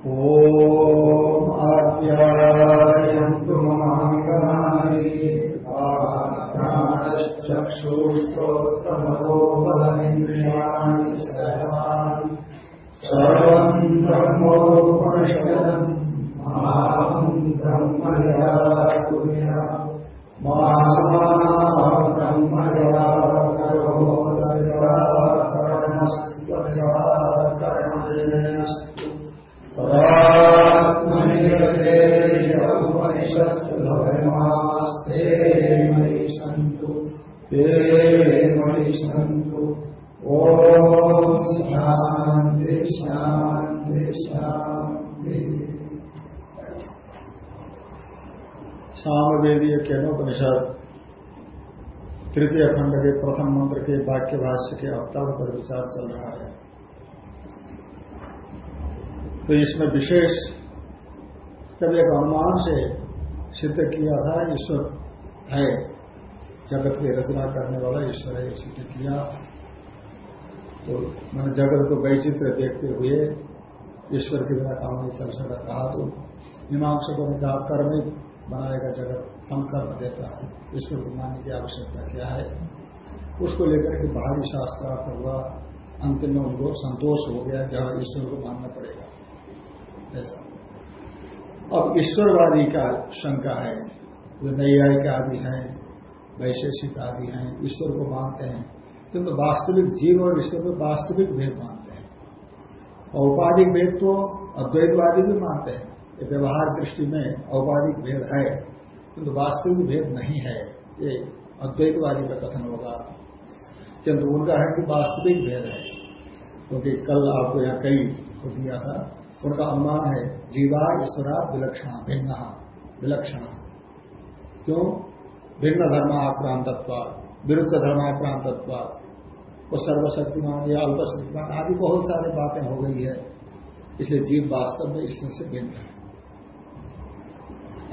ॐ आप्यायन्तु ममाङ्गानि प्राणश्चक्षुश्रोत्रमहोबलमिन्द्रियाणि सर्वाणि ब्रह्मया कुर्या मा उपनिषत्सु धर्मास्ते मयि सन्तु ते सन्तु सामवेदीय केनोपनिषद तृतीय खंड के प्रथम मंत्र के वाक्य भाष्य के अवतार पर विचार चल रहा है। तो इसमें विशेष जब एक अनुमान से सिद्ध किया था, ईश्वर है। जगत की रचना करने वाला ईश्वर है, सिद्ध किया। तो मैंने जगत को वैचित्र देखते हुए ईश्वर के बिना काम नहीं चल सकता कहा तो मीमांसकों ने कहा कर्म ही बनाएगा जगत हम कर्म देता है। ईश्वर को मानने की आवश्यकता क्या है? उसको लेकर के बाहरी शास्त्र हुआ। अंतिम में उनको संतोष हो गया कि हाँ ईश्वर को मानना पड़ेगा। ऐसा। अब ईश्वरवादी का शंका है जो नैयायिक आदि हैं, वैशेषिक आदि हैं, ईश्वर को मानते हैं, किंतु वास्तविक जीव और ईश्वर में वास्तविक भेद मानते हैं। औपाधिक भेद तो अद्वैतवादी भी मानते हैं। व्यवहार दृष्टि में औपाधिक भेद है, किंतु वास्तविक भेद नहीं है। ये अद्वैतवादी का कथन होगा। किंतु उनका है कि वास्तविक भेद है। क्योंकि कल आपको यहाँ कई को दिया था। उनका अनुमान है जीवा ईश्वरा विलक्षण, भिन्न, विलक्षण। क्यों? भिन्न धर्माक्रांतत्व, विरुद्ध धर्माक्रांतत्व, वो सर्वशक्तिमान, या अल्पशक्तिमान आदि बहुत सारी बातें हो गई है। इसलिए जीव वास्तव में इसमें से भिन्न है।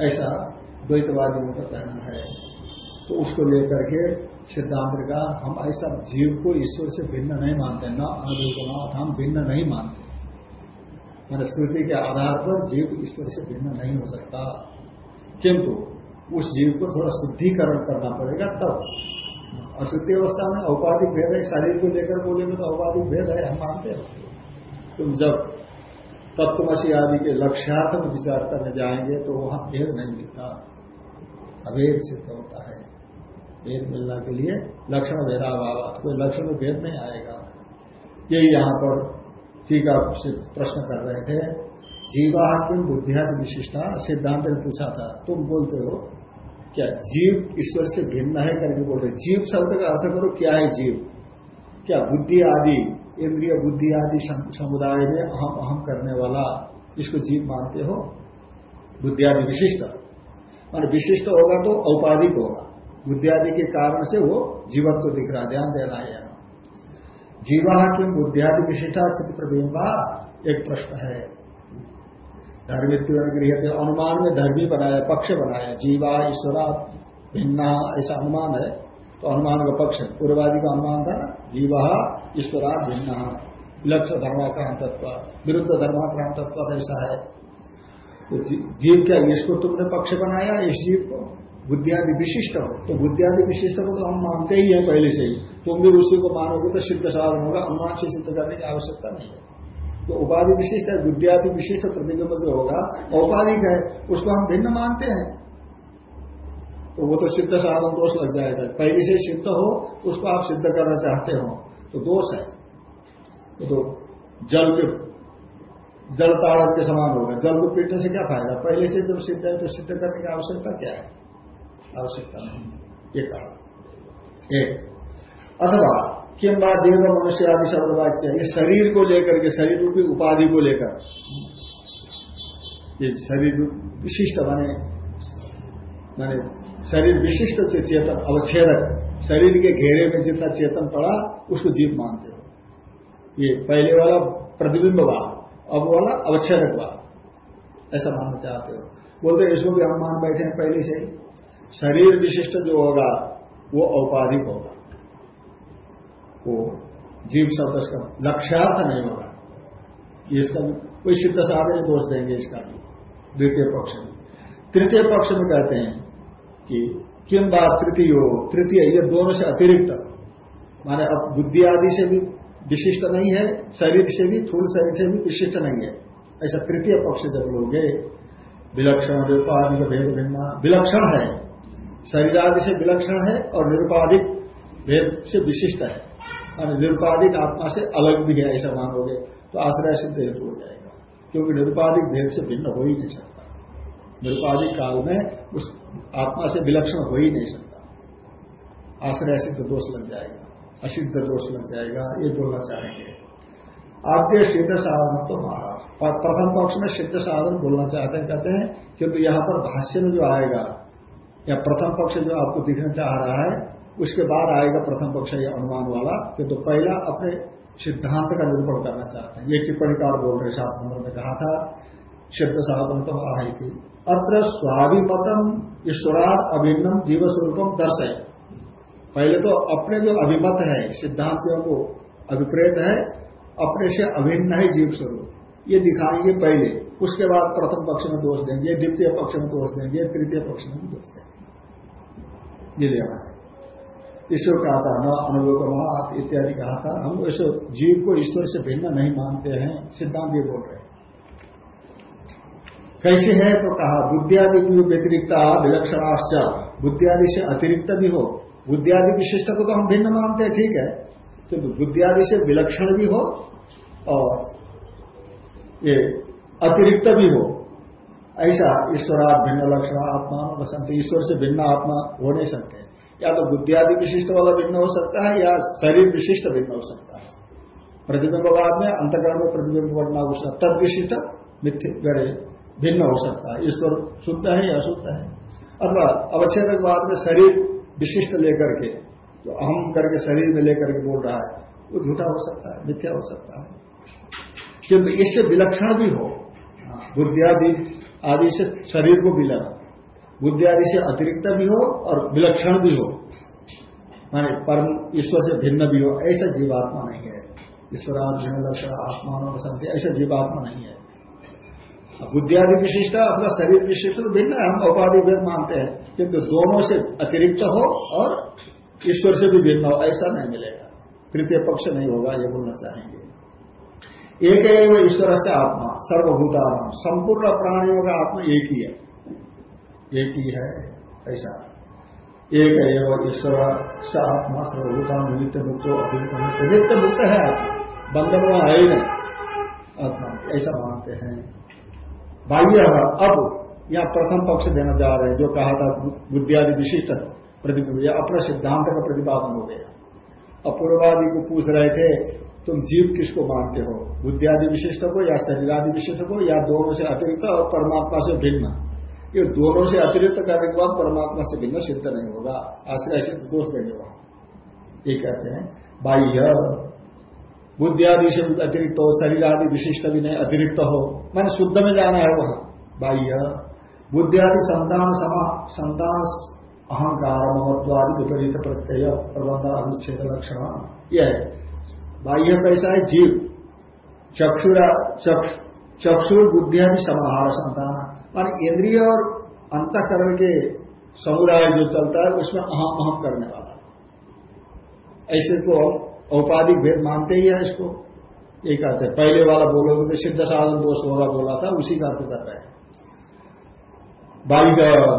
ऐसा द्वैतवादियों का कहना है। तो उसको लेकर के सिद्धांत का हम ऐसा जीव को ईश्वर से भिन्न नहीं मानते, ना अनुरूपनाथ हम भिन्न नहीं मानते। मैंने स्मृति के आधार पर जीव ईश्वर से भिन्न नहीं हो सकता। किंतु उस जीव को थोड़ा शुद्धिकरण करना पड़ेगा तब। अशुद्धि अवस्था में औपाधिक भेद है, शरीर को लेकर बोलेंगे तो औपाधिक भेद है, हम मानते हैं। तुम जब तत्वमसी आदि के लक्ष्यार्थ में विचार करने जाएँगे तो वहाँ भेद नहीं मिलता। अभेद सिद्ध होता है। भेद मिलने के लिए लक्षण भेदा भेदाभाव कोई लक्षण में भेद नहीं आएगा। यही यहाँ पर टीका से प्रश्न कर रहे थे। जीवा किम बुद्धियादि विशिष्टा, सिद्धांत ने पूछा था, तुम बोलते हो, क्या जीव ईश्वर से भिन्न है करके बोल रहे। जीव शब्द का अर्थ करो, क्या है जीव? क्या बुद्धि आदि, इंद्रिय बुद्धि आदि समुदाय में अहम अहम करने वाला इसको जीव मानते हो? बुद्धियादि विशिष्ट। और विशिष्ट होगा तो औपाधिक होगा। बुद्धियादि के कारण से वो जीवत्व दिख रहा ध्यान देना है जीवा किम बुद्धियादि विशिष्टा स्थिति प्रतिबिंबा एक प्रश्न है। धर्मित्व गृह थे अनुमान में धर्मी बनाया, पक्ष बनाया, जीवा, ईश्वरा, भिन्ना, ऐसा अनुमान है। तो अनुमान का पक्ष है। पूर्वादि का अनुमान था जीवा, ईश्वरा, भिन्ना। लक्ष्य धर्माक्रांतत्व विरुद्ध धर्माक्रांतत्व ऐसा है। तो जीव क्या, इसको तुमने पक्ष बनाया, इस जीव को? बुद्धियादि विशिष्ट हो। तो बुद्धियादि विशिष्ट को तो हम मानते ही हैं पहले से ही। तुम भी उसी को मानोगे तो सिद्ध साधन होगा अनुमान से सिद्ध करने की आवश्यकता नहीं है। तो उपाधि विशिष्ट है, बुद्धियादि विशिष्ट प्रतिबिंब जो होगा, औपाधिक है, उसको हम भिन्न मानते हैं। तो वो तो सिद्ध साधन दोष लग जाएगा। पहले से सिद्ध हो, उसको आप सिद्ध करना चाहते हो तो दोष है। तो जल के जल ताड़क के समान होगा। जल को पीटने से क्या फ़ायदा? पहले से जब सिद्ध है तो सिद्ध करने की आवश्यकता क्या है? आवश्यकता नहीं। ये कहा। एक अथवा किम्बा देव मनुष्य आदि शब्द वाच्य, ये शरीर को लेकर के, शरीर रूपी उपाधि को लेकर। ये शरीर विशिष्ट बने माने शरीर विशिष्ट चेतन, अवच्छेदक। शरीर के घेरे में जितना चेतन पड़ा, उसको जीव मानते हो। ये पहले वाला प्रतिबिंब भाव अब वाला अवच्छेदक भाव ऐसा मानना चाहते हो। बोलते इसको भी हम मान बैठे हैं, पहले से ही। शरीर विशिष्ट जो होगा, वो औपाधिक होगा। वो जीव शब्द का लक्ष्यार्थ नहीं होगा। इसका कोई सिद्ध साधन दोष देंगे इसका द्वितीय पक्ष में। तृतीय पक्ष में कहते हैं कि किम बात तृतीय तृतीय ये दोनों से अतिरिक्त। माने अब बुद्धि आदि से भी विशिष्ट नहीं है, शरीर से भी, थूल शरीर से भी विशिष्ट नहीं है। ऐसा तृतीय पक्ष जब लोगे, विलक्षण निरुपाधिक भेद, भिन्ना, विलक्षण है। शरीर आदि से विलक्षण है और निरुपाधिक भेद से विशिष्ट है। मान निरुपाधिक आत्मा से अलग भी है, ऐसा मानोगे तो आश्रय सिद्ध हेतु हो जाएगा। क्योंकि निरुपाधिक भेद से भिन्न हो ही नहीं सकता। निरुपाधिक काल में उस आत्मा से विलक्षण हो ही नहीं सकता। आश्रय सिद्ध दोष लग जाएगा, असिद्ध दोष लग जाएगा, ये बोलना चाहेंगे। आद्य सिद्ध साधन तो महाराज प्रथम पक्ष में सिद्ध साधन बोलना चाहते हैं, कहते हैं, क्योंकि यहाँ पर भाष्य में जो आएगा या प्रथम पक्ष जो आपको दिखना चाह रहा है, उसके बाद आएगा प्रथम पक्ष या अनुमान वाला, कि तो पहला अपने सिद्धांत का निरूपण करना चाहते हैं। ये टिप्पणीकार बोल रहे नंबर में कहा था, सिद्ध साधन तो आई थी। अत्र स्वाभिमतम ईश्वरात अभिन्नम जीव स्वरूपम दर्शय। पहले तो अपने जो अभिमत है, सिद्धांतियों को अभिप्रेत है, अपने से अभिन्न है जीव स्वरूप ये दिखाएँगे पहले, उसके बाद प्रथम पक्ष में दोष देंगे, द्वितीय पक्ष में दोष देंगे, तृतीय पक्ष में दोष देंगे। ये लेना है ईश्वर कहा था न अनुभव इत्यादि कहा था। हम ऐसे जीव को ईश्वर से भिन्न नहीं मानते हैं, सिद्धांत ये बोल रहे हैं। कैसे है तो कहा, बुद्धियादि व्यतिरिक्त विलक्षणाश्च बुद्धियादि से अतिरिक्त भी हो। बुद्धियादि विशिष्ट को तो हम भिन्न मानते हैं, ठीक है। किंतु बुद्धियादि से विलक्षण भी हो और ये अतिरिक्त भी हो। ऐसा ईश्वरा भिन्न लक्षण आत्मा बसंत ईश्वर से भिन्न आत्मा हो नहीं सकते या तो बुद्धियादि विशिष्ट वाला भिन्न हो सकता है, या शरीर विशिष्ट भिन्न हो सकता है। प्रतिबिंबवाद में अंतकरण में प्रतिबिंब बढ़ना उसका तद विशिष्ट मिथ्य भिन्न हो सकता है। ईश्वर शुद्ध है या अशुद्ध है? अथवा अवच्छेदकवाद में शरीर विशिष्ट लेकर के, जो अहम करके शरीर में लेकर के बोल रहा है, वो झूठा हो सकता है, मिथ्या हो सकता है। किंतु इससे विलक्षण भी हो। बुद्धियादि आदि से शरीर को विलय बुद्धि आदि से अतिरिक्त भी हो और विलक्षण भी हो। माने परम ईश्वर से भिन्न भी हो, ऐसा जीवात्मा नहीं है। ईश्वरार्जन लक्षण आत्मा समझे ऐसा जीवात्मा नहीं है। बुद्धि आदि विशिष्ट, अपना शरीर विशिष्ट तो भिन्न है, हम उपाधि भेद मानते हैं, किंतु दोनों से अतिरिक्त हो और ईश्वर से भी भिन्न हो, ऐसा नहीं मिलेगा। तृतीय पक्ष नहीं होगा, ये बोलना चाहेंगे। एक ईश्वर से आत्मा, सर्वभूतात्मा, संपूर्ण प्राणियों का आत्मा एक ही। है एक ही है ऐसा। एक एवं ईश्वर से आत्मा सर्वभूता नित्य मुक्त अभिमुक्त नित्य मुक्त है आत्मा। बंधन में ही नहीं। आत्मा, ऐसा मानते हैं। बाह्य अब यहाँ प्रथम पक्ष देना जा रहे हैं, जो कहा था, बुद्धियादि विशिष्ट प्रतिबिंब अपना सिद्धांत का प्रतिपादन हो गया। अपूर्वादि को पूछ रहे थे तुम जीव किसको मानते हो? बुद्धियादि विशिष्ट को या शरीरादि विशिष्ट को या दोनों से अतिरिक्त और परमात्मा से भिन्न? ये दोनों से अतिरिक्त करने के बाद परमात्मा से भिन्न सिद्ध नहीं होगा। आश्रय सिद्ध दोष देंगे वहाँ ये कहते हैं, बाह्य। बुद्धियादि से अतिरिक्त हो शरीर आदि विशिष्ट भी नहीं, अतिरिक्त हो, मैंने शुद्ध में जाना है वहाँ। बाह्य। बुद्धियादि संतान संतान अहंकार, महत्वादि विपरीत प्रत्यय प्रबंध अनुच्छेद, लक्षण, यह है। बाह्य कैसा है, जीव। चक्षुरा चक्षुर बुद्धिया भी समाहार संतान। मान इंद्रिय और अंतकरण के समुदाय जो चलता है, उसमें अहम अहम करने वाला। ऐसे तो औपाधिक भेद मानते ही है इसको। ये कहते हैं, पहले वाला बोलोगे तो सिद्ध साधन दोष होगा बोला था, उसी का अर्थ कर रहे हैं।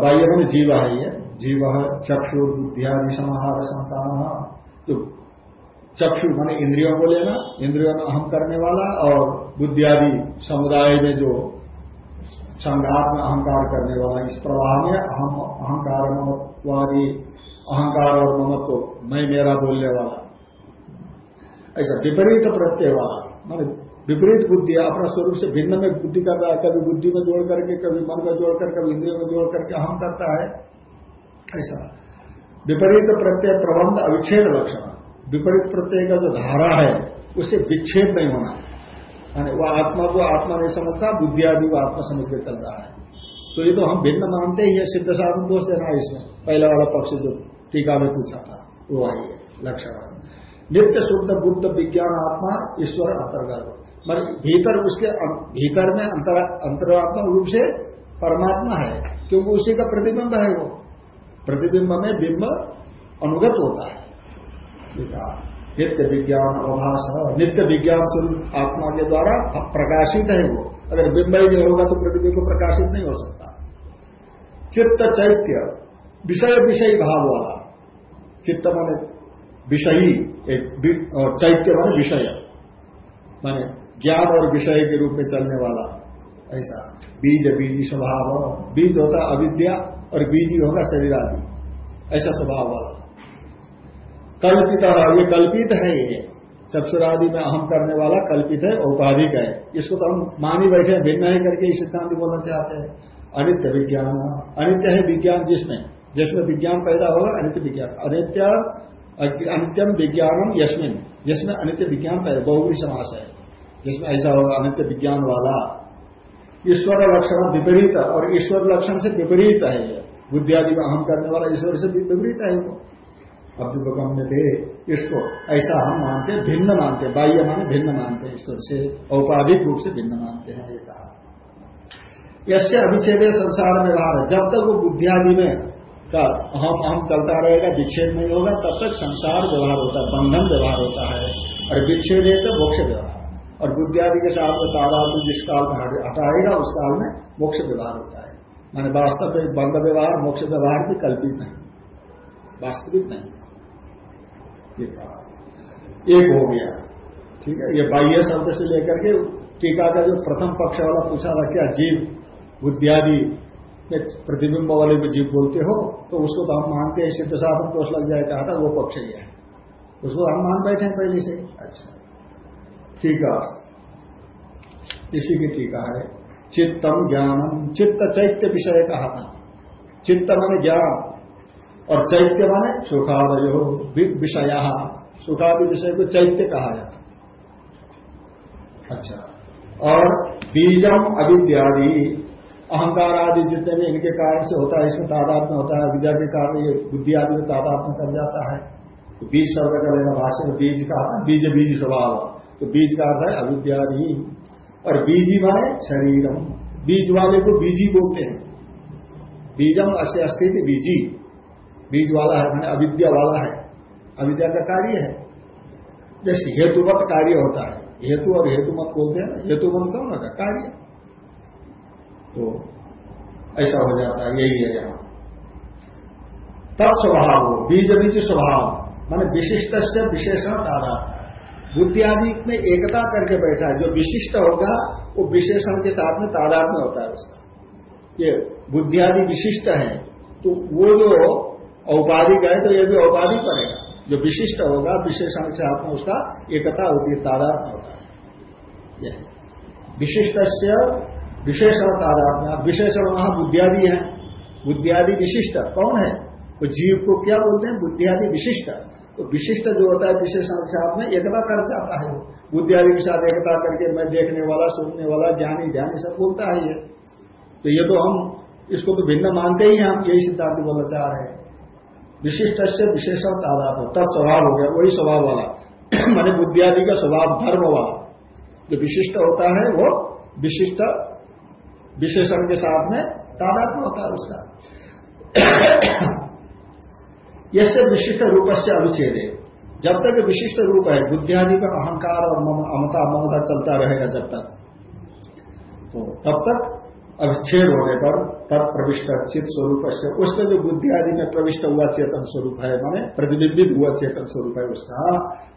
बाह्य में जीव है। ये जीव, चक्षुर, बुद्धियादि, समाहार, संतान। जो चक्षु माने इंद्रियों को लेना, इंद्रियों में अहम करने वाला और बुद्धियादि समुदाय में जो संघात में अहंकार करने वाला, इस प्रवाह में अहम अहंकार ममत्वादी, अहंकार और ममत्व मैं मेरा बोलने वाला। ऐसा विपरीत प्रत्यय वाला। मान विपरीत बुद्धि, अपना स्वरूप से भिन्न में बुद्धि कर रहा है, कभी बुद्धि में जोड़ करके, कभी मन में जोड़कर कभी इंद्रियों में जोड़ करके अहम करता है। ऐसा विपरीत प्रत्यय प्रबंध अविच्छेद लक्षण। विपरीत प्रत्यय का जो धारा है, उससे विच्छेद नहीं होना यानी वह आत्मा को आत्मा नहीं समझता, बुद्धि आदि को आत्मा समझ के चल रहा है। तो ये तो हम भिन्न मानते ही है, सिद्ध साधन दोष देना है इसमें। पहला वाला पक्ष जो टीका में पूछा था, वो आई है, लक्षण नित्य शुद्ध बुद्ध विज्ञान आत्मा ईश्वर अंतर्गत मगर भीतर उसके भीतर में अंतर, अंतरात्मा रूप से परमात्मा है, क्योंकि उसी का प्रतिबिंब है वो। प्रतिबिंब में बिंब अनुगत होता है। नित्य विज्ञान अभास नित्य विज्ञान स्वरूप आत्मा के द्वारा प्रकाशित है वो। अगर बिंबई में होगा तो प्रतिबिंब प्रकाशित नहीं हो सकता। चित्त चैत्य, विषय विषय भाव वाला। चित्त माने विषयी और चैत्य माने विषय। माने ज्ञान और विषय के रूप में चलने वाला। ऐसा। बीज, बीजी स्वभाव। बीज होता अविद्या और बीजी होगा शरीर आदि ऐसा स्वभाव वाला। कल्पित ये कल्पित है ये। चक्षुरादि में अहम करने वाला कल्पित है, औपाधिक है। इसको तो हम मानी बैठे भिन्न ही करके सिद्धांत बोलना चाहते हैं। अनित्य विज्ञान, अनित्य है विज्ञान जिसमें? जिसमें विज्ञान पैदा होगा, अनित्य विज्ञान। अनित्य अनित्यम विज्ञानम यशमिन जिसमें अनित्य विज्ञान पैदा बहुगुरी समास है। जिसमें ऐसा होगा, अनित्य विज्ञान वाला। ईश्वर लक्षण विपरीत, और ईश्वर लक्षण से विपरीत है ये। बुद्धियादि में अहम करने वाला ईश्वर से विपरीत है वो। अभ्युपगम्य थे इसको ऐसा हम मानते भिन्न मानते बाह्य माने भिन्न मानते हैं, ईश्वर से औपाधिक रूप से भिन्न मानते हैं, ये कहा। यसे अभिच्छेद संसार व्यवहार जब तक वो बुद्धियादि में का हम हम चलता रहेगा, विच्छेद नहीं होगा, तब तक संसार व्यवहार होता है, बंधन व्यवहार होता है। और विच्छेद है तो मोक्ष व्यवहार। और बुद्धियादि के साथ में तादाद जिस काल में हटाएगा उस काल में मोक्ष व्यवहार होता है। माने वास्तव में बंध व्यवहार, मोक्ष व्यवहार भी कल्पित नहीं। वास्तविक नहीं। ये कहा। एक हो गया। ठीक है? ये बाह्य शब्द से लेकर के टीका का जो प्रथम पक्ष वाला पूछा था, क्या जीव बुद्धियादि प्रतिबिंब वाले में जीव बोलते हो तो उसको तो हम मानते हैं, सिद्ध साधन दोष लग जाए, कहा था, वो पक्ष ही है। उसको हम मान बैठे हैं पहले से। अच्छा। टीका। इसी की टीका है। चित्तम ज्ञानम। चित्त चैत्य विषय कहा था। चित्त माने ज्ञान। और चैत्य माने सुखादय विषय। सुखादि विषय को चैत्य कहा जाता अच्छा। और बीजम अविद्यादि अहंकार आदि जितने भी इनके कारण से होता है, इसमें तादात्म होता है विद्या के कारण ये बुद्धि आदि में तादात्म कर जाता है। तो बीज शब्द का लेना भाषा में बीज का आता बीज बीज स्वभाव। तो बीज का अर्थ है अविद्यादि। और बीजी माने शरीरम। बीज वाले को बीजी बोलते हैं। बीजम अस्य अस्थित बीजी। बीज वाला है, मैंने अविद्या वाला है। अविद्या का कार्य है। जैसे हेतुवत कार्य होता है। हेतु और हेतु मत बोलते हैं हेतु मत कौन होगा कार्य। तो ऐसा हो जाता है, यही है यहाँ। तब स्वभाव हो बीज बीज स्वभाव, माने विशिष्ट से विशेषण तारा बुद्धि आदि में एकता करके बैठा है, जो विशिष्ट होगा, वो विशेषण के साथ में तादाद में होता है उसका। ये बुद्धि आदि विशिष्ट है तो वो जो औपाधिक है तो ये भी औपाधिक पड़ेगा जो विशिष्ट होगा विशेषण से साथ में उसका एकता होती है तादाद में होता है। विशिष्ट से विशेषण तादात्म्य। विशेषण वहाँ बुद्धियादि है। बुद्धियादि विशिष्ट। कौन है? वो जीव को क्या बोलते हैं? बुद्धियादि विशिष्ट। तो विशिष्ट जो होता है विशेषण के साथ में एकता कर जाता है बुद्धियादि के साथ एकता करके मैं देखने वाला, सुनने वाला, ज्ञानी ध्यानी सब बोलता है ये। तो ये तो हम इसको तो भिन्न मानते ही, हम यही सिद्धांत बोलना चाह रहे हैं। विशिष्ट से विशेषण तादात तब स्वभाव हो गया, वही स्वभाव वाला। माने बुद्धियादि का स्वभाव धर्म वाला। जो विशिष्ट होता है, वो विशिष्ट विशेषण के साथ में तादात्म होता है उसका। यसे विशिष्ट रूप से अनुच्छेद। है जब तक विशिष्ट रूप है, बुद्धियादि का अहंकार और अमता ममता चलता रहेगा जब तक। तो तब तक अविच्छेद होने पर तब प्रविष्ट चित स्वरूप से उसमें जो बुद्धि आदि में प्रविष्ट हुआ चेतन स्वरूप है, माने प्रतिबिंबित हुआ चेतन स्वरूप है उसका।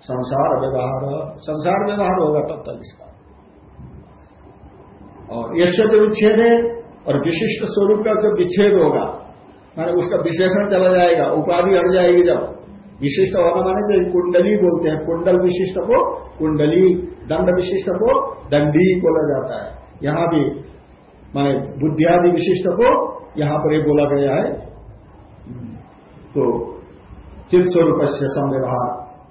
संसार व्यवहार संसार व्यवहार होगा तब तक इसका। और यश जो विच्छेद है और विशिष्ट स्वरूप का जो विच्छेद होगा, माने उसका विशेषण चला जाएगा, उपाधि हट जाएगी जब। विशिष्ट होना माने जो कुंडली बोलते हैं, कुंडल विशिष्ट को कुंडली, दंड विशिष्ट को दंडी बोला जाता है। यहाँ भी माने बुद्धियादि विशिष्ट को यहाँ पर ये बोला गया है। तो चित्त स्वरूप से संव्यवहार।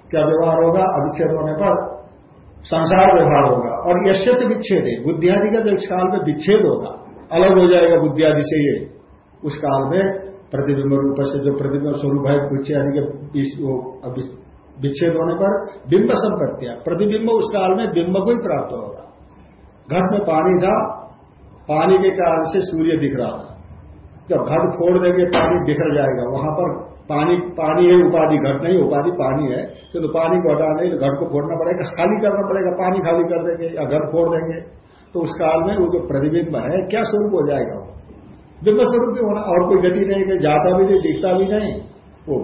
क्या व्यवहार होगा? अविच्छेद होने पर संसार व्यवहार होगा। और यश्य से विच्छेद। है बुद्धियादि का जब काल में विच्छेद होगा, अलग हो जाएगा बुद्धियादि से ये। उस काल में प्रतिबिंब रूप से जो प्रतिबिंब स्वरूप है बुच्चे आदि के विच्छेद होने पर बिंब संपत्तियाँ। प्रतिबिंब उस काल में बिंब को ही प्राप्त होगा। घट में पानी था पानी के कारण से सूर्य दिख रहा था। जब घट फोड़ देंगे पानी बिखर जाएगा। वहाँ पर पानी पानी है उपाधि घट नहीं उपाधि पानी है। तो, तो पानी को हटाने तो घट को फोड़ना पड़ेगा खाली करना पड़ेगा पानी खाली कर देंगे या घट फोड़ देंगे। तो उस काल में वो जो प्रतिबिंब है क्या स्वरूप हो जाएगा वो? बिंब स्वरूप भी होना और कोई गति नहीं कि जाता भी नहीं दिखता भी नहीं। वो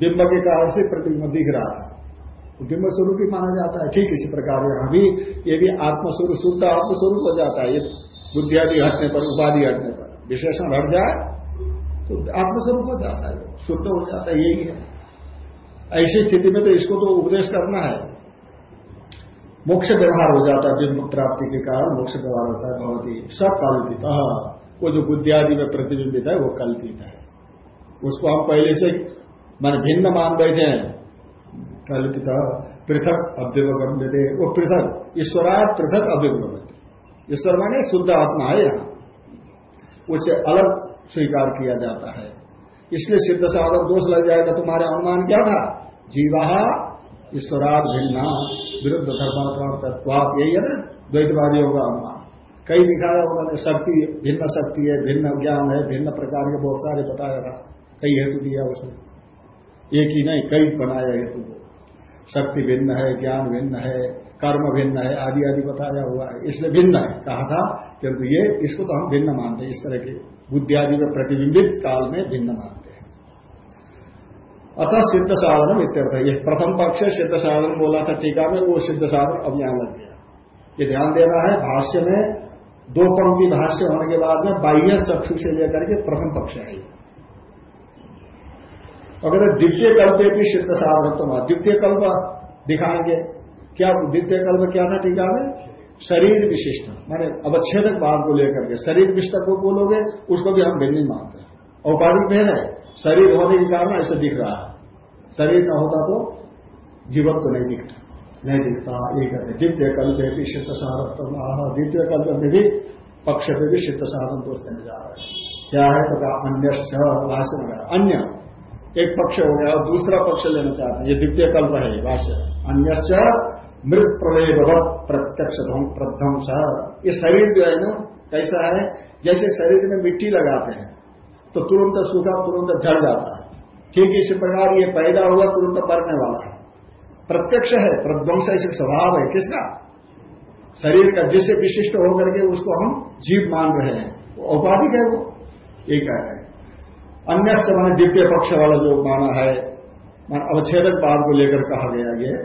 बिंब के कारण से प्रतिबिंब दिख रहा था। बिंब स्वरूप ही माना जाता है। ठीक इसी प्रकार यहाँ भी ये भी आत्मस्वरूप शुद्ध आत्मस्वरूप हो जाता है। ये बुद्धि आदि हटने पर, उपाधि हटने पर। विशेषण हट जाए तो आत्मस्वरूप हो जाता है। शुद्ध हो जाता है, यही है। ऐसी स्थिति में तो इसको तो उपदेश करना है। मोक्ष व्यवहार हो जाता है बिंब प्राप्ति के कारण मोक्ष व्यवहार होता है बहुत ही सब कल्पित वो जो बुद्धि आदि में प्रतिबिंबित है, वो कल्पित है। उसको हम पहले से, मान भिन्न मान बैठे हैं। कल्पित, पृथक अव्यवगम देते वो पृथक ईश्वरात पृथक अव्यवगम ईश्वर माने शुद्ध आत्मा है यहाँ। उसे अलग स्वीकार किया जाता है। इसलिए सिद्ध साधन दोष लग जाएगा, तुम्हारे अनुमान क्या था? जीवा ईश्वरात भिन्ना, विरुद्ध धर्मात्मा तत्व यही है ना? द्वैतवादियों का अनुमान। कई दिखाया उन्होंने शक्ति, भिन्न शक्ति है, भिन्न ज्ञान है, भिन्न प्रकार के बहुत सारे बताया था। कई हेतु दिया उसने। एक ही नहीं, कई बनाया हेतु को। शक्ति भिन्न है, ज्ञान भिन्न है कर्म भिन्न है, आदि आदि बताया हुआ है, इसलिए भिन्न है। कहा था, किंतु ये, इसको तो हम भिन्न मानते हैं, इस तरह के बुद्धि आदि में प्रतिबिंबित काल में भिन्न मानते हैं। अतः सिद्ध साधन इत्यर्थ, ये प्रथम पक्ष सिद्ध साधन बोला था टीका में, वो सिद्ध साधन अब यहाँ लग गया। ये ध्यान देना है, भाष्य में दो पंक्ति भाष्य होने के बाद में बाह्य चक्षु से लेकर के प्रथम पक्ष है अगर द्वितीय कल्प भी सिद्ध साधन तो द्वितीय कल्प दिखाएँगे क्या द्वितीय कल्प क्या था टीका में? शरीर विशिष्ट। माने अवच्छेदक भाव को लेकर के, शरीर विशिष्ट को बोलोगे, उसको भी हम भिन्न मानते हैं। औपाधिक भेद है। शरीर होने के कारण ऐसे दिख रहा है। शरीर न होता तो जीवन तो नहीं दिखता। नहीं दिखता, ये कहते द्वितीय कल्प भी सिद्ध साधन द्वितीय कल्प में भी पक्ष पे भी सिद्ध साधन दोष देने जा रहे हैं। क्या है? तो अन्य भाषण अन्य, एक पक्ष हो गया, और दूसरा पक्ष लेना चाहते हैं। ये द्वितीय कल्प है भाष्य। अन्य मृत प्रलय प्रत्यक्ष प्रध्वंस ये शरीर जो है ना, कैसा है? जैसे शरीर में मिट्टी लगाते हैं तो तुरंत सूखा, तुरंत झड़ जाता है। ठीक इसी प्रकार ये पैदा हुआ, तुरंत मरने वाला है। प्रत्यक्ष है, प्रध्वंस ऐसे स्वभाव है, किसका? शरीर का जिससे विशिष्ट होकर के उसको हम जीव मान रहे हैं। औपाधिक है वो एक है? अन्य मैंने द्वितीय पक्ष वाला जो माना है अवच्छेदक पाद को लेकर कहा गया ये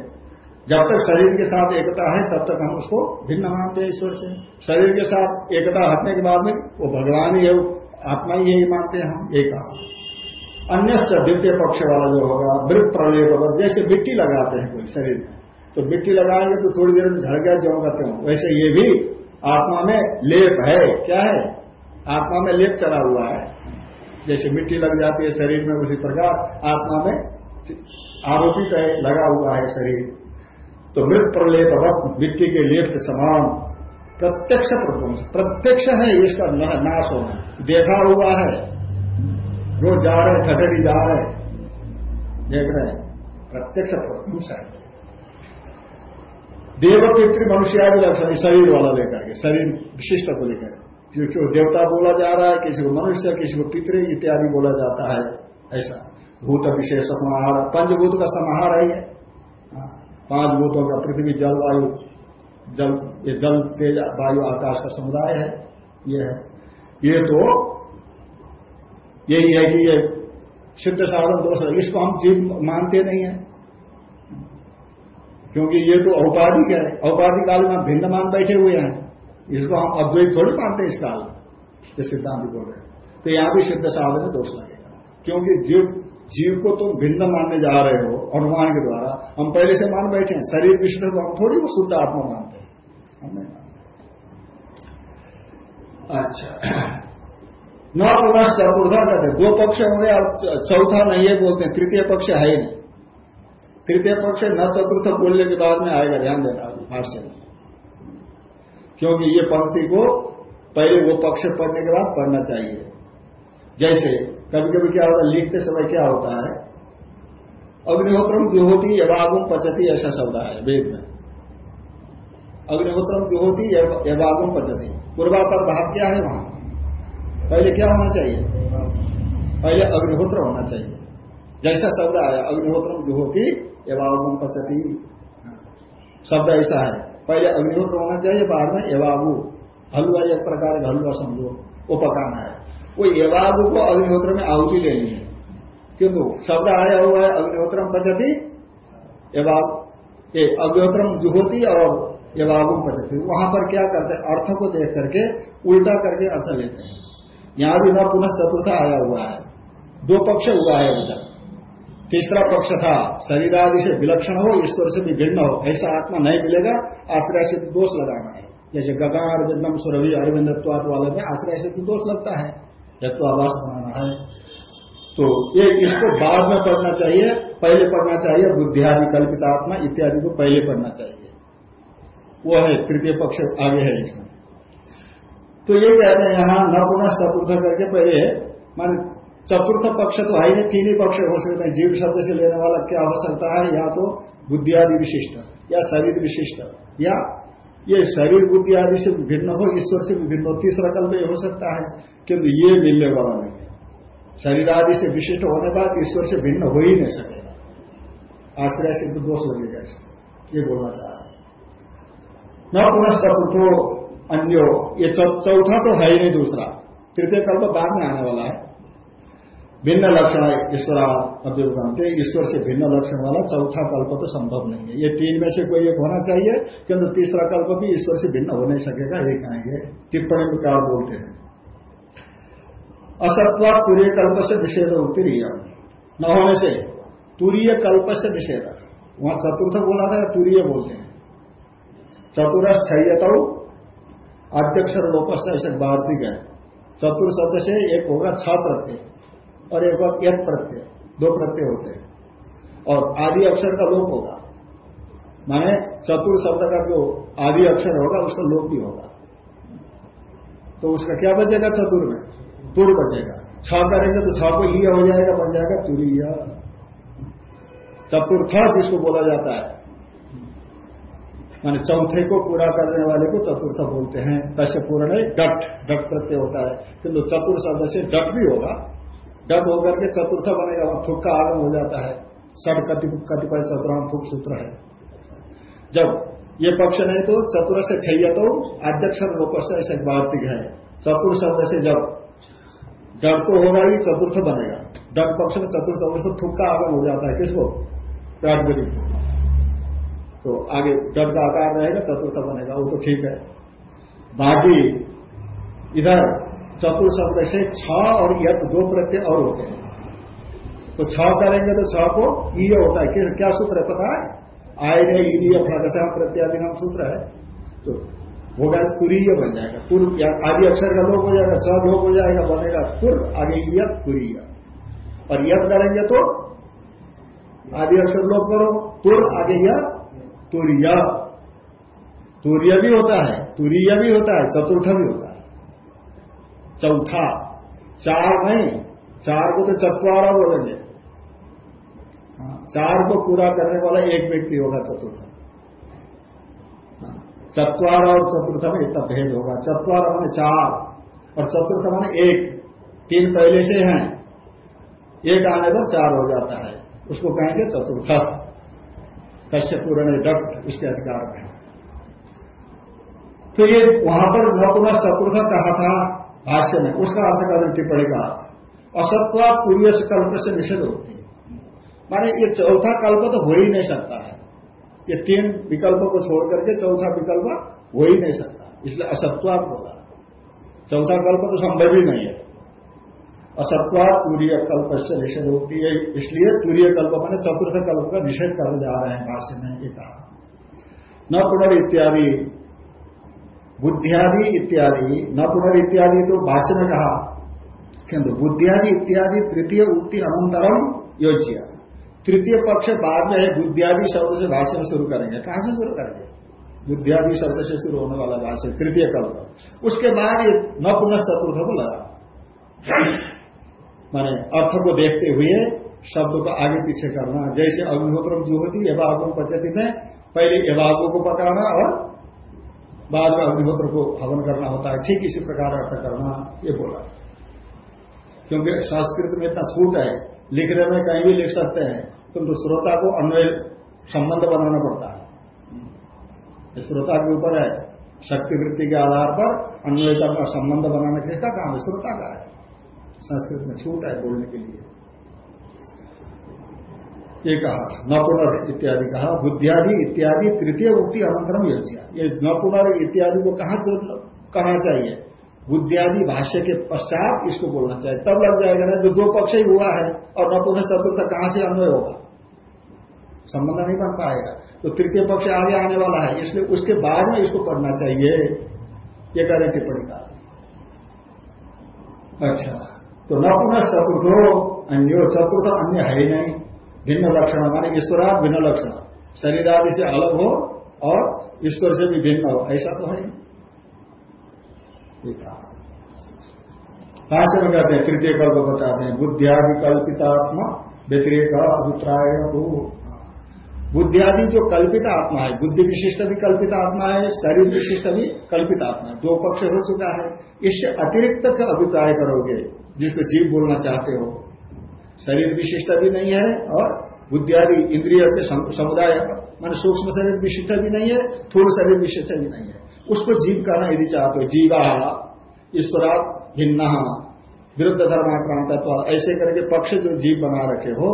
जब तक शरीर के साथ एकता है, तब तक हम उसको भिन्न मानते हैं ईश्वर से। शरीर के साथ एकता हटने के बाद में वो भगवान ही है आत्मा ही यही मानते हैं हम, एक अन्य द्वितीय पक्ष वाला जो होगा मृत प्रलय जैसे मिट्टी लगाते हैं कोई शरीर में तो मिट्टी लगाएँगे तो थोड़ी देर में झड़ गया, जो कहते हो वैसे ये भी आत्मा में लेप है। क्या है? आत्मा में लेप चला हुआ है। जैसे मिट्टी लग जाती है शरीर में, उसी प्रकार आत्मा में आरोपित है, लगा हुआ है शरीर। तो मृत प्रलेप मिट्टी के लेप के समान प्रत्यक्ष प्रध्वंस प्रत्यक्ष है इसका नाश होना। देखा हुआ है जो जा रहे ठटरी जा रहे देख रहे हैं। प्रत्यक्ष प्रध्वंस है। देव पितृ मनुष्य आदि लक्षण शरीर वाला लेकर के शरीर विशिष्ट को लेकर किसी को देवता बोला जा रहा है किसी को मनुष्य किसी को पितृ इत्यादि बोला जाता है ऐसा। भूत विशेष समाहार पंचभूत का समाहार हाँ, पाँच भूतों का पृथ्वी जल वायु, जल, ये जल, तेज, वायु, आकाश का समुदाय है, ये है। ये तो यही है कि ये सिद्ध साधन दोष है। इसको हम जीव मानते नहीं है। क्योंकि ये तो औपाधिक है। औपाधिक काल में भिन्न मान बैठे हुए हैं। इसको हम अद्वैत थोड़ी मानते इस काल में। ये सिद्धांत बोल रहे हैं। तो यहाँ भी सिद्ध साधन दोष लगेगा। क्योंकि जीव जीव को तुम भिन्न मानने जा रहे हो। अनुमान के द्वारा, हम पहले से मान बैठे हैं। शरीर विष्णु को हम थोड़ी वो शुद्ध आत्मा मानते हैं। अच्छा। न पुनः चतुर्था कहते दो पक्ष होंगे और चौथा नहीं है बोलते हैं। तृतीय पक्ष है ही नहीं। तृतीय पक्ष न चतुर्थ बोलने के बाद में आएगा। ध्यान देना भाष्य में क्योंकि ये पंक्ति को पहले वो पक्ष पढ़ने के बाद पढ़ना चाहिए। जैसे कभी कभी क्या होता है, लिखते समय क्या होता है अग्निहोत्रम जो होती अभागुम पचती ऐसा शब्द है, वेद में। अग्निहोत्रम जो होती एवागम पचती। पूर्वापर भाव क्या है वहाँ? पहले क्या होना चाहिए? पहले अग्निहोत्र होना चाहिए। जैसा शब्द आया अग्निहोत्रम जो होती एवागम पचती। शब्द ऐसा है। पहले अग्निहोत्र होना चाहिए, बाद में एवाबू हलवा एक प्रकार हलवा समझो, वो पकाना है। वो एवाबू को अग्निहोत्र में आहुति लेनी है। किंतु शब्द आया हुआ है अग्निहोत्रम पचती एवाब अग्निहोत्रम जुहोती और ये बाबू पचती। वहाँ पर क्या करते हैं? अर्थ को देख करके, उल्टा करके अर्थ लेते हैं। यहाँ भी न पुनः चतुर्थ आया हुआ है। दो पक्ष हुआ है उधर। तीसरा पक्ष था शरीर आदि से विलक्षण हो, ईश्वर से भी भिन्न हो। ऐसा आत्मा नहीं मिलेगा, आश्रय से दोष लगाना है। जैसे गगा अरविंदम सुरभि अरविंदत्वाद वाले में आश्रय से दोष लगता है। आवास बनाना है। तो ये इसको बाद में पढ़ना चाहिए, पहले पढ़ना चाहिए बुद्धियादि कल्पितात्मा इत्यादि को पहले पढ़ना चाहिए। वो है, तृतीय पक्ष आगे है इसमें। तो ये कहते हैं, यहाँ न पुनः चतुर्थ करके पहले मान चतुर्थ पक्ष तो है नहीं, तीन ही पक्ष हो सकते हैं। जीव शब्द से लेने वाला क्या हो सकता है? या तो बुद्धि आदि विशिष्ट, या शरीर विशिष्ट, या ये शरीर बुद्धि आदि से भिन्न हो, ईश्वर से भिन्न हो, तीसरा कल्प हो सकता है। किंतु ये मिलने वाला नहीं है। शरीर आदि से विशिष्ट होने बाद ईश्वर से भिन्न हो ही नहीं सकेगा आश्रय से तो दोष लगेगा इसको ये बोलना चाह रहा न पुनः चतुर्थो अन्यो। ये चौथा तो है ही नहीं दूसरा। तृतीय कल्प बाद में आने वाला है। भिन्न लक्षण ईश्वर अद्वैत ईश्वर से भिन्न लक्षण वाला चौथा कल्प तो संभव नहीं है। ये तीन में से कोई एक होना चाहिए, किंतु तीसरा कल्प भी ईश्वर से भिन्न हो नहीं सकेगा ये कहेंगे टिप्पणी में क्या बोलते हैं? असत्वा तुरीय कल्प से निषेध होती रही न होने से तुरीय कल्प से निषेध। वहाँ चतुर्थ बोला था, तुरीय बोलते हैं। चतुरस छयत अध्यक्षर लोपस्थ ऐसे वार्तिक है। चतुर शब्द से एक होगा छ प्रत्यय और एक होगा एक प्रत्यय, दो प्रत्यय होते हैं। और आदि अक्षर का लोप होगा। माने चतुर शब्द का जो आदि अक्षर होगा, उसका लोप भी होगा। तो उसका क्या बचेगा चतुर में? तुर बचेगा छ करेंगे तो छ को लिया हो जाएगा, बन जाएगा तुरीय चतुर्थ जिसको बोला जाता है। माने चौथे को पूरा करने वाले को चतुर्थ बोलते हैं। तस्य पूर्ण है, डट डट प्रत्यय होता है। किंतु चतुर्थ शब्द से डट भी होगा। डट होकर के चतुर्थ बनेगा, वहाँ थुक का आगम हो जाता है। सट कतिपय चतुराम थुक सूत्र है। जब ये पक्ष नहीं तो चतुर से छैया तो अध्यक्षर लोक से वार्तिक है। चतुर शब्द से जब डट तो होगा ही, चतुर्थ बनेगा। डट पक्ष में चतुर्थ उसको थुक का आगम हो जाता है, किसको? प्रागवरिक तो आगे डट का आकार रहेगा, चतुर्थ बनेगा, वो तो ठीक है। बाकी इधर चतुर शब्द से छ और यत दो प्रत्यय और होते हैं। तो छ करेंगे तो छ को ईय होता है। क्या सूत्र है पता है? आय ने अपना फलकसा प्रत्यादि नाम सूत्र है। तो होगा तुरीय बन जाएगा। तुर आदि अक्षर का लोग हो जाएगा छ लोग हो जाएगा बनेगा तुर आगे यत तुरीय और यत करेंगे तो आदि अक्षर लोग करो तुर आगे यह तुरीय। तुरीय भी होता है तुरीय भी होता है चतुर्थ भी होता है। चौथा चार नहीं चार को तो चतवारा बोलेंगे। हाँ, चार को पूरा करने वाला एक व्यक्ति होगा चतुर्थ। हाँ, चतवार और चतुर्थ में इतना भेद होगा। चतवार मैंने चार और चतुर्थ मैंने एक, तीन पहले से हैं। एक आने पर चार हो जाता है। उसको कहेंगे चतुर्थ। कश्य पूर्ण डट इसके अधिकार में। तो ये वहाँ पर न चतुर्थ कहा था भाष्य में। उसका अर्थ करने टिप्पणी का असत्वा पूर्व से कल्प से निषेध होती माने ये चौथा कल्प तो हो ही नहीं सकता है। ये तीन विकल्पों को छोड़ करके चौथा विकल्प हो ही नहीं सकता। इसलिए असत्वा होगा चौथा कल्प तो संभव ही नहीं है। असत्वा तूर्य कल्प से निषेध होती है। इसलिए तूर्य कल्प मैंने चतुर्थ कल्प का निषेध करने जा रहे हैं भाष्य में ये कहा। न पुनर् इत्यादि, बुद्धियादि इत्यादि, न पुनर् इत्यादि तो भाष्य में कहा। किंतु बुद्धियादि इत्यादि तृतीय उक्ति अनंतरम योज्य। तृतीय पक्ष बाद में है, बुद्धियादि शब्द से भाषण शुरू करेंगे। कहाँ से शुरू करेंगे? बुद्धियादि शब्द से शुरू होने वाला भाषण, तृतीय कल्प। उसके बाद ये न पुनः चतुर्थ को लगा। माने अर्थ को देखते हुए शब्द को आगे पीछे करना। जैसे अग्निहोत्र जो होती एवागो पचती में पहले एवागो को पकाना और बाद में अग्निहोत्र को हवन करना होता है। ठीक इसी प्रकार अर्थ करना, ये बोला। क्योंकि संस्कृत में इतना छूट है, लिखने में कहीं भी लिख सकते हैं। किंतु श्रोता को अन्वय संबंध बनाना पड़ता है। श्रोता के ऊपर है, शक्ति वृत्ति के आधार पर अन्वय का संबंध बनाना किसका काम श्रोता का है। संस्कृत में छूट है बोलने के लिए। ये कहा, न पुनर् इत्यादि कहा, बुद्धियादि इत्यादि तृतीय मुक्ति अनंतरम योजना ये न पुनर् इत्यादि को कहा कहना चाहिए? बुद्धियादि भाष्य के पश्चात इसको बोलना चाहिए। तब लग जाएगा ना, जो दो पक्ष ही हुआ है और न पुनः चतुर्थ कहाँ से अन्वय होगा? संबंध नहीं बन पाएगा। तो तृतीय पक्ष आगे आने वाला है, इसलिए उसके बाद में इसको पढ़ना चाहिए। ये करें टिप्पणी का अच्छा तो न पुनः चतुर्थो अन्यो, चतुर्थ अन्य है ही नहीं। भिन्न लक्षण, माने ईश्वरात भिन्न लक्षण। शरीर आदि से अलग हो और ईश्वर से भी भिन्न हो, ऐसा तो है भाष्य में कहते हैं, तृतीय कल्प बताते हैं बुद्धियादि कल्पितात्मा व्यतिरेक अभिप्राय बुद्धियादि जो कल्पित आत्मा है, बुद्धि विशिष्ट भी कल्पित आत्मा है, शरीर विशिष्ट भी कल्पित आत्मा है। दो पक्ष हो चुका है। इससे अतिरिक्त का अभिप्राय करोगे, जिसको जीव बोलना चाहते हो। शरीर विशिष्ट भी नहीं है और बुद्धियादि इंद्रिय के समुदाय, मान सूक्ष्म शरीर विशिष्ट भी नहीं है, थूल शरीर विशिष्ट भी नहीं है। उसको जीव कहना यदि चाहते हो, जीवा, ईश्वरा भिन्न। विरुद्ध धर्माक्रांत तो ऐसे करके पक्ष जो जीव बना रखे हो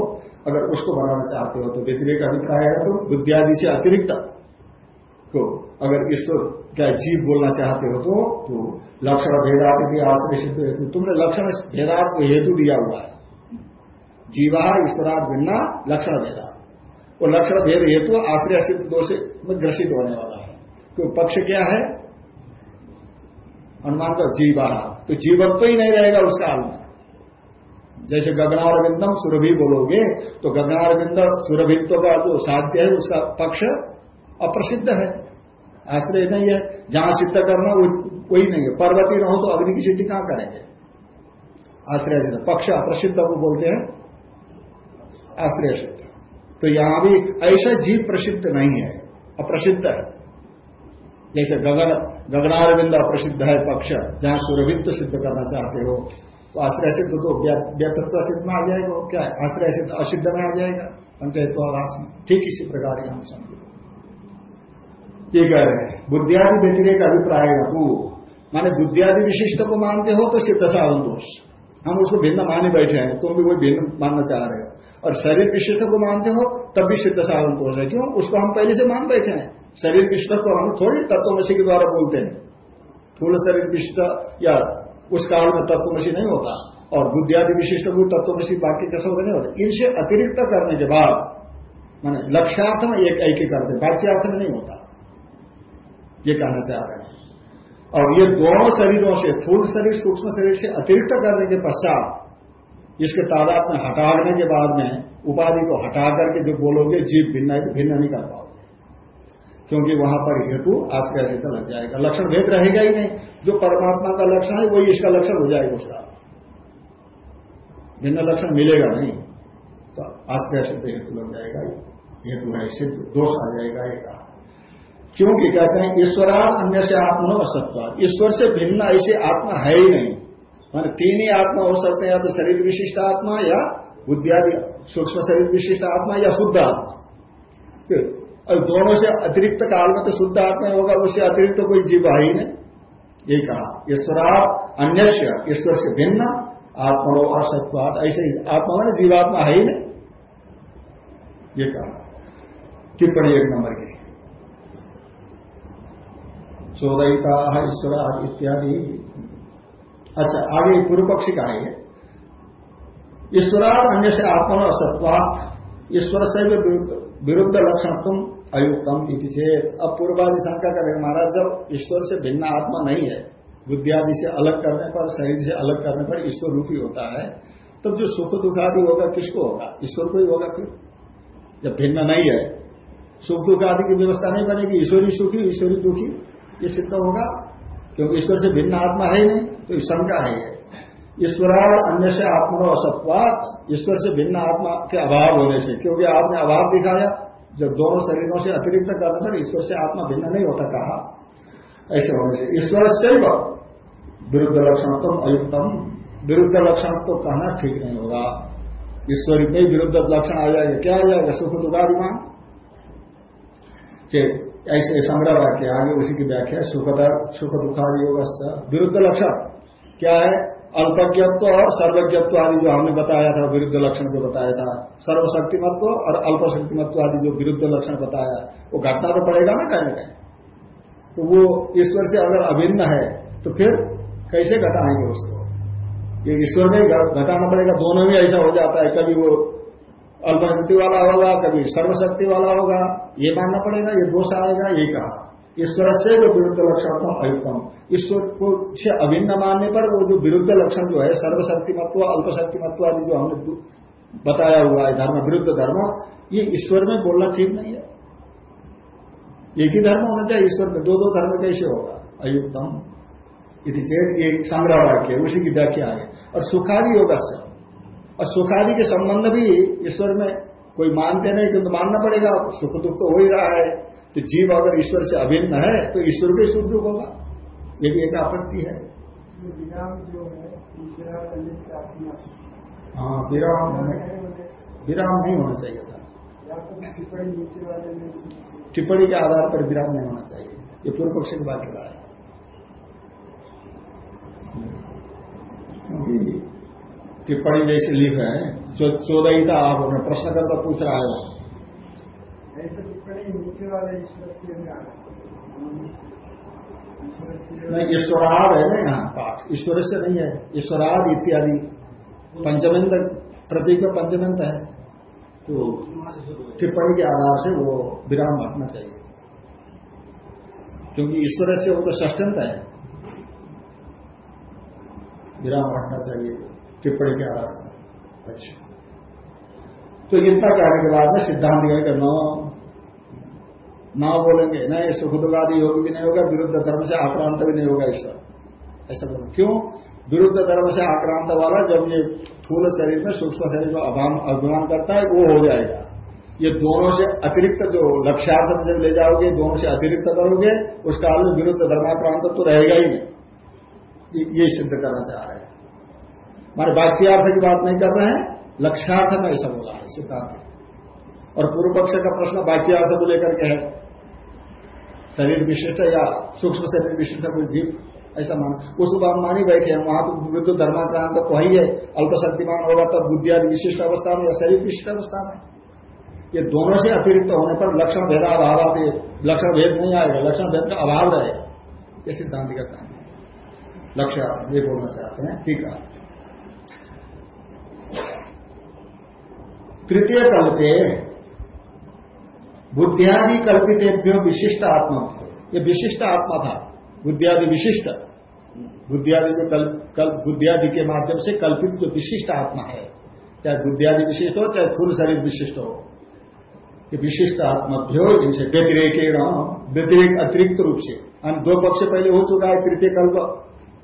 अगर उसको बनाना चाहते हो तो व्यतिरिक अभिप्राय है तो बुद्धियादि से अतिरिक्त। को अगर ईश्वर क्या जीव बोलना चाहते हो तो, तो लक्षण भेदात की आश्रय सिद्ध हेतु तुमने लक्षण भेदात को हेतु दिया हुआ है। जीवा ईश्वरात भिन्ना लक्षण भेदा वो लक्षण भेद हेतु आश्रय सिद्ध दोष में ग्रसित होने वाला है। तो पक्ष क्या है? अनुमान का जीवा तो जीवन तो ही नहीं रहेगा उस काल में। जैसे गगनार बिंदम सुरभि बोलोगे तो गगनार बिंद सुरभित्व का जो साध्य है, उसका पक्ष अप्रसिद्ध है। आश्रय नहीं है। जहाँ सिद्ध करना, वो कोई नहीं है। पर्वती रहो तो अग्नि की सिद्धि कहाँ करेंगे? आश्रय सिद्ध। पक्ष अप्रसिद्ध को बोलते हैं। आश्रय सिद्ध। तो यहाँ भी ऐसा जीव प्रसिद्ध नहीं है। अप्रसिद्ध है। जैसे गगन गगनारविंद अप्रसिद्ध है पक्ष, जहाँ सुरभित्व सिद्ध करना चाहते हो। तो आश्रय सिद्ध तो व्यक्तत्व सिद्ध में आ जाएगा, क्या है? आश्रय सिद्ध असिद्ध में आ जाएगा पंचायतवास में। ठीक इसी प्रकार के हम समझे। ये कह रहे हैं, बुद्धियादि व्यतिरेक अभिप्राय तू। माने बुद्धियादि विशिष्ट को मानते हो तो सिद्ध सावन दोष। हम उसको भिन्न माने बैठे हैं, तुम भी कोई भिन्न मानना चाह रहे हो। और शरीर विशिष्ट को मानते हो, तब भी सिद्ध सावन दोष है। क्यों? उसको हम पहले से मान बैठे हैं। शरीर विशिष्ट तो हम थोड़ी तत्वमसी के द्वारा बोलते हैं। फूल शरीर विशिष्ट या उस काल में तत्वमसी नहीं होता। और बुद्धियादि विशिष्ट को तत्वमसी बाकी कैसे नहीं होता। इनसे अतिरिक्त करने के बाद, माने लक्ष्यार्थ में एक ऐक्य करते बाच्यार्थ में नहीं होता। ये कहना चाह रहे हैं। और ये दोनों शरीरों से, फूल शरीर, सूक्ष्म शरीर से अतिरिक्त करने के पश्चात, इसके तादाद में हटाने के बाद में उपाधि को हटा करके जो बोलोगे, जीव भिन्न है तो भिन्न नहीं कर पाओगे। क्योंकि वहाँ पर हेतु आश्रय से लग जाएगा। लक्षण भेद रहेगा ही नहीं। जो परमात्मा का लक्षण है, वही इसका लक्षण हो जाएगा उसका। भिन्न लक्षण मिलेगा नहीं। तो आश्रय सिद्ध हेतु लग जाएगा हेतु है, सिद्ध दोष आ जाएगा एक। क्योंकि कहते हैं ईश्वरान अन्य से आत्मा असत्व ईश्वर से भिन्न ऐसे आत्मा है ही नहीं। मान तीन ही आत्मा हो सकते हैं, या तो शरीर विशिष्ट आत्मा या बुद्धियादि सूक्ष्म शरीर विशिष्ट आत्मा या शुद्ध आत्मा। तो और दोनों से अतिरिक्त काल में तो शुद्ध आत्मा होगा उससे अतिरिक्त तो कोई जीव है ही नहीं। ये कहा ईश्वरा अन्य ईश्वर से भिन्न आत्मा असत्वाद ऐसे ही आत्मा में जीवात्मा है ही नहीं। ये कहा, टिप्पणी एक नंबर की। चोदयिता ईश्वर इत्यादि। अच्छा आगे पूर्व पक्षी का है। ईश्वराद अन्य से आत्मा असत्वा ईश्वर से भी विरुद्ध लक्षण तुम अयुक्तम इति से अब पूर्वादि शंका करेंगे महाराज, जब ईश्वर से भिन्न आत्मा नहीं है, बुद्धि आदि से अलग करने पर, शरीर से अलग करने पर ईश्वर रूपी होता है, तब जो सुख दुखादि होगा, किसको होगा? ईश्वर को ही होगा फिर। जब भिन्न नहीं है, सुख दुख आदि की व्यवस्था नहीं बनेगी, ईश्वरी सुखी, ईश्वरी दुखी, ये सिद्ध होगा। क्योंकि ईश्वर से भिन्न आत्मा है ही नहीं तो शंका है ईश्वराल अन्य से आत्मा असत्वात, ईश्वर से भिन्न आत्मा के अभाव होने से, क्योंकि आपने अभाव दिखाया जब दोनों शरीरों से अतिरिक्त करने पर ईश्वर से आत्मा भिन्न नहीं होता, कहा। ऐसे होने से ईश्वर से विरुद्ध लक्षणत्म अयुक्तम। विरुद्ध लक्षण को कहना ठीक नहीं होगा। ईश्वरी में विरुद्ध लक्षण आ जाएगा। क्या आ जाएगा? सुख दुखादिमान ऐसे संग्रह वाक्य आगे उसी की व्याख्या सुख सुख दुखादि योग विरुद्ध लक्षण क्या है? अल्पज्ञत्व और सर्वज्ञत्व आदि जो हमने बताया था, विरुद्ध लक्षण को बताया था, सर्वशक्तिमत्व और अल्पशक्तिमत्व आदि जो विरुद्ध लक्षण बताया, वो घटना तो पड़ेगा ना कहीं कहीं। तो वो ईश्वर से अगर अभिन्न है तो फिर कैसे घटाएँगे उसको? ये ईश्वर में घटाना पड़ेगा, दोनों में ऐसा हो जाता है। कभी वो अल्पशक्ति वाला होगा, कभी सर्वशक्ति वाला होगा, ये मानना पड़ेगा, ये दोष आएगा, ये कहा? ईश्वर से जो विरुद्ध लक्षण अयुक्तम ईश्वर को से अभिन्न मानने पर वो जो विरुद्ध लक्षण जो है, सर्वशक्तिमत्व, अल्पशक्तिमत्व आदि जो हमने बताया हुआ है, धर्म, विरुद्ध धर्म, ये ईश्वर में बोलना ठीक नहीं है। एक ही धर्म होना चाहिए ईश्वर में दो दो धर्म कैसे होगा? अयुक्तम। इति चेत एक संग्रह वाक्य, उसी की व्याख्या है। और सुखादि योग और सुखादि के संबंध भी ईश्वर में कोई मानते नहीं, किंतु मानना पड़ेगा। सुख दुख तो हो ही रहा है। तो जीव अगर ईश्वर से अभिन्न है तो ईश्वर भी सुख दुख होगा। ये भी एक आपत्ति है। हाँ विराम विराम नहीं होना चाहिए था। टिप्पणी के आधार पर विराम नहीं होना चाहिए। ये पूर्व पक्ष की बात है। क्योंकि टिप्पणी जैसे लिख रहे हैं जो चौदह ही था आप प्रश्न करता पूछ रहा है। नहीं ईश्वराद है ना यहाँ पाठ ईश्वर से नहीं है। ईश्वराद इत्यादि। पंचमंत प्रतीक पंचमंत है। तो टिप्पणी के आधार से वो विराम हटना चाहिए। क्योंकि ईश्वर से वो तो षष्टंत है। विराम रखना चाहिए टिप्पणी के आधार पर। अच्छा। तो इतना कहने के बाद में सिद्धांत यह कि नौ ना बोलेंगे, न ये सुख दुखादि योग भी नहीं होगा, विरुद्ध धर्म से आक्रांत भी नहीं होगा ईश्वर ऐसा बोलो क्यों? विरुद्ध धर्म से आक्रांत वाला जब ये फूल शरीर में, सूक्ष्म शरीर में अभिमान करता है, वो हो जाएगा। ये दोनों से अतिरिक्त जो लक्ष्यार्थ जब ले जाओगे, दोनों से अतिरिक्त करोगे, उस काल में विरुद्ध धर्माक्रांत तो रहेगा ही नहीं। ये सिद्ध करना चाह रहे हैं। हमारे बाच्यार्थ की बात नहीं कर रहे हैं, लक्ष्यार्थ में ऐसा बोला है, सिद्धांत। और पूर्व पक्ष का प्रश्न बाच्यार्थ को लेकर के है। शरीर विशिष्ट या सूक्ष्म शरीर विशिष्ट कोई जीव, ऐसा मान। उस बात मानी बैठे हैं, वहाँ तो वृद्ध धर्माक्रांत तो ही है अल्पशक्तिमान होगा तब बुद्धि आदि विशिष्ट अवस्था में या शरीर विशिष्ट अवस्था में। ये दोनों से अतिरिक्त होने पर लक्षण भेदा अभाव आते लक्षण भेद नहीं आएगा, लक्षण भेद का अभाव रहेगा ये सिद्धांत का काम लक्ष्य ये बोलना चाहते हैं, ठीक है। तृतीय कल्पे बुद्धियादि कल्पितेभ्यो विशिष्ट आत्मा। ये विशिष्ट आत्मा था। बुद्धियादि विशिष्ट। बुद्धियादि जो कल, कल बुद्धियादि के माध्यम से कल्पित जो विशिष्ट आत्मा है चाहे बुद्धियादि विशिष्ट हो चाहे थूल शरीर विशिष्ट हो ये विशिष्ट आत्मभ्यो इनसे व्यतिरेक व्यतिरेक अतिरिक्त रूप से। अन्य दो पक्ष पहले हो चुका है तृतीय कल्प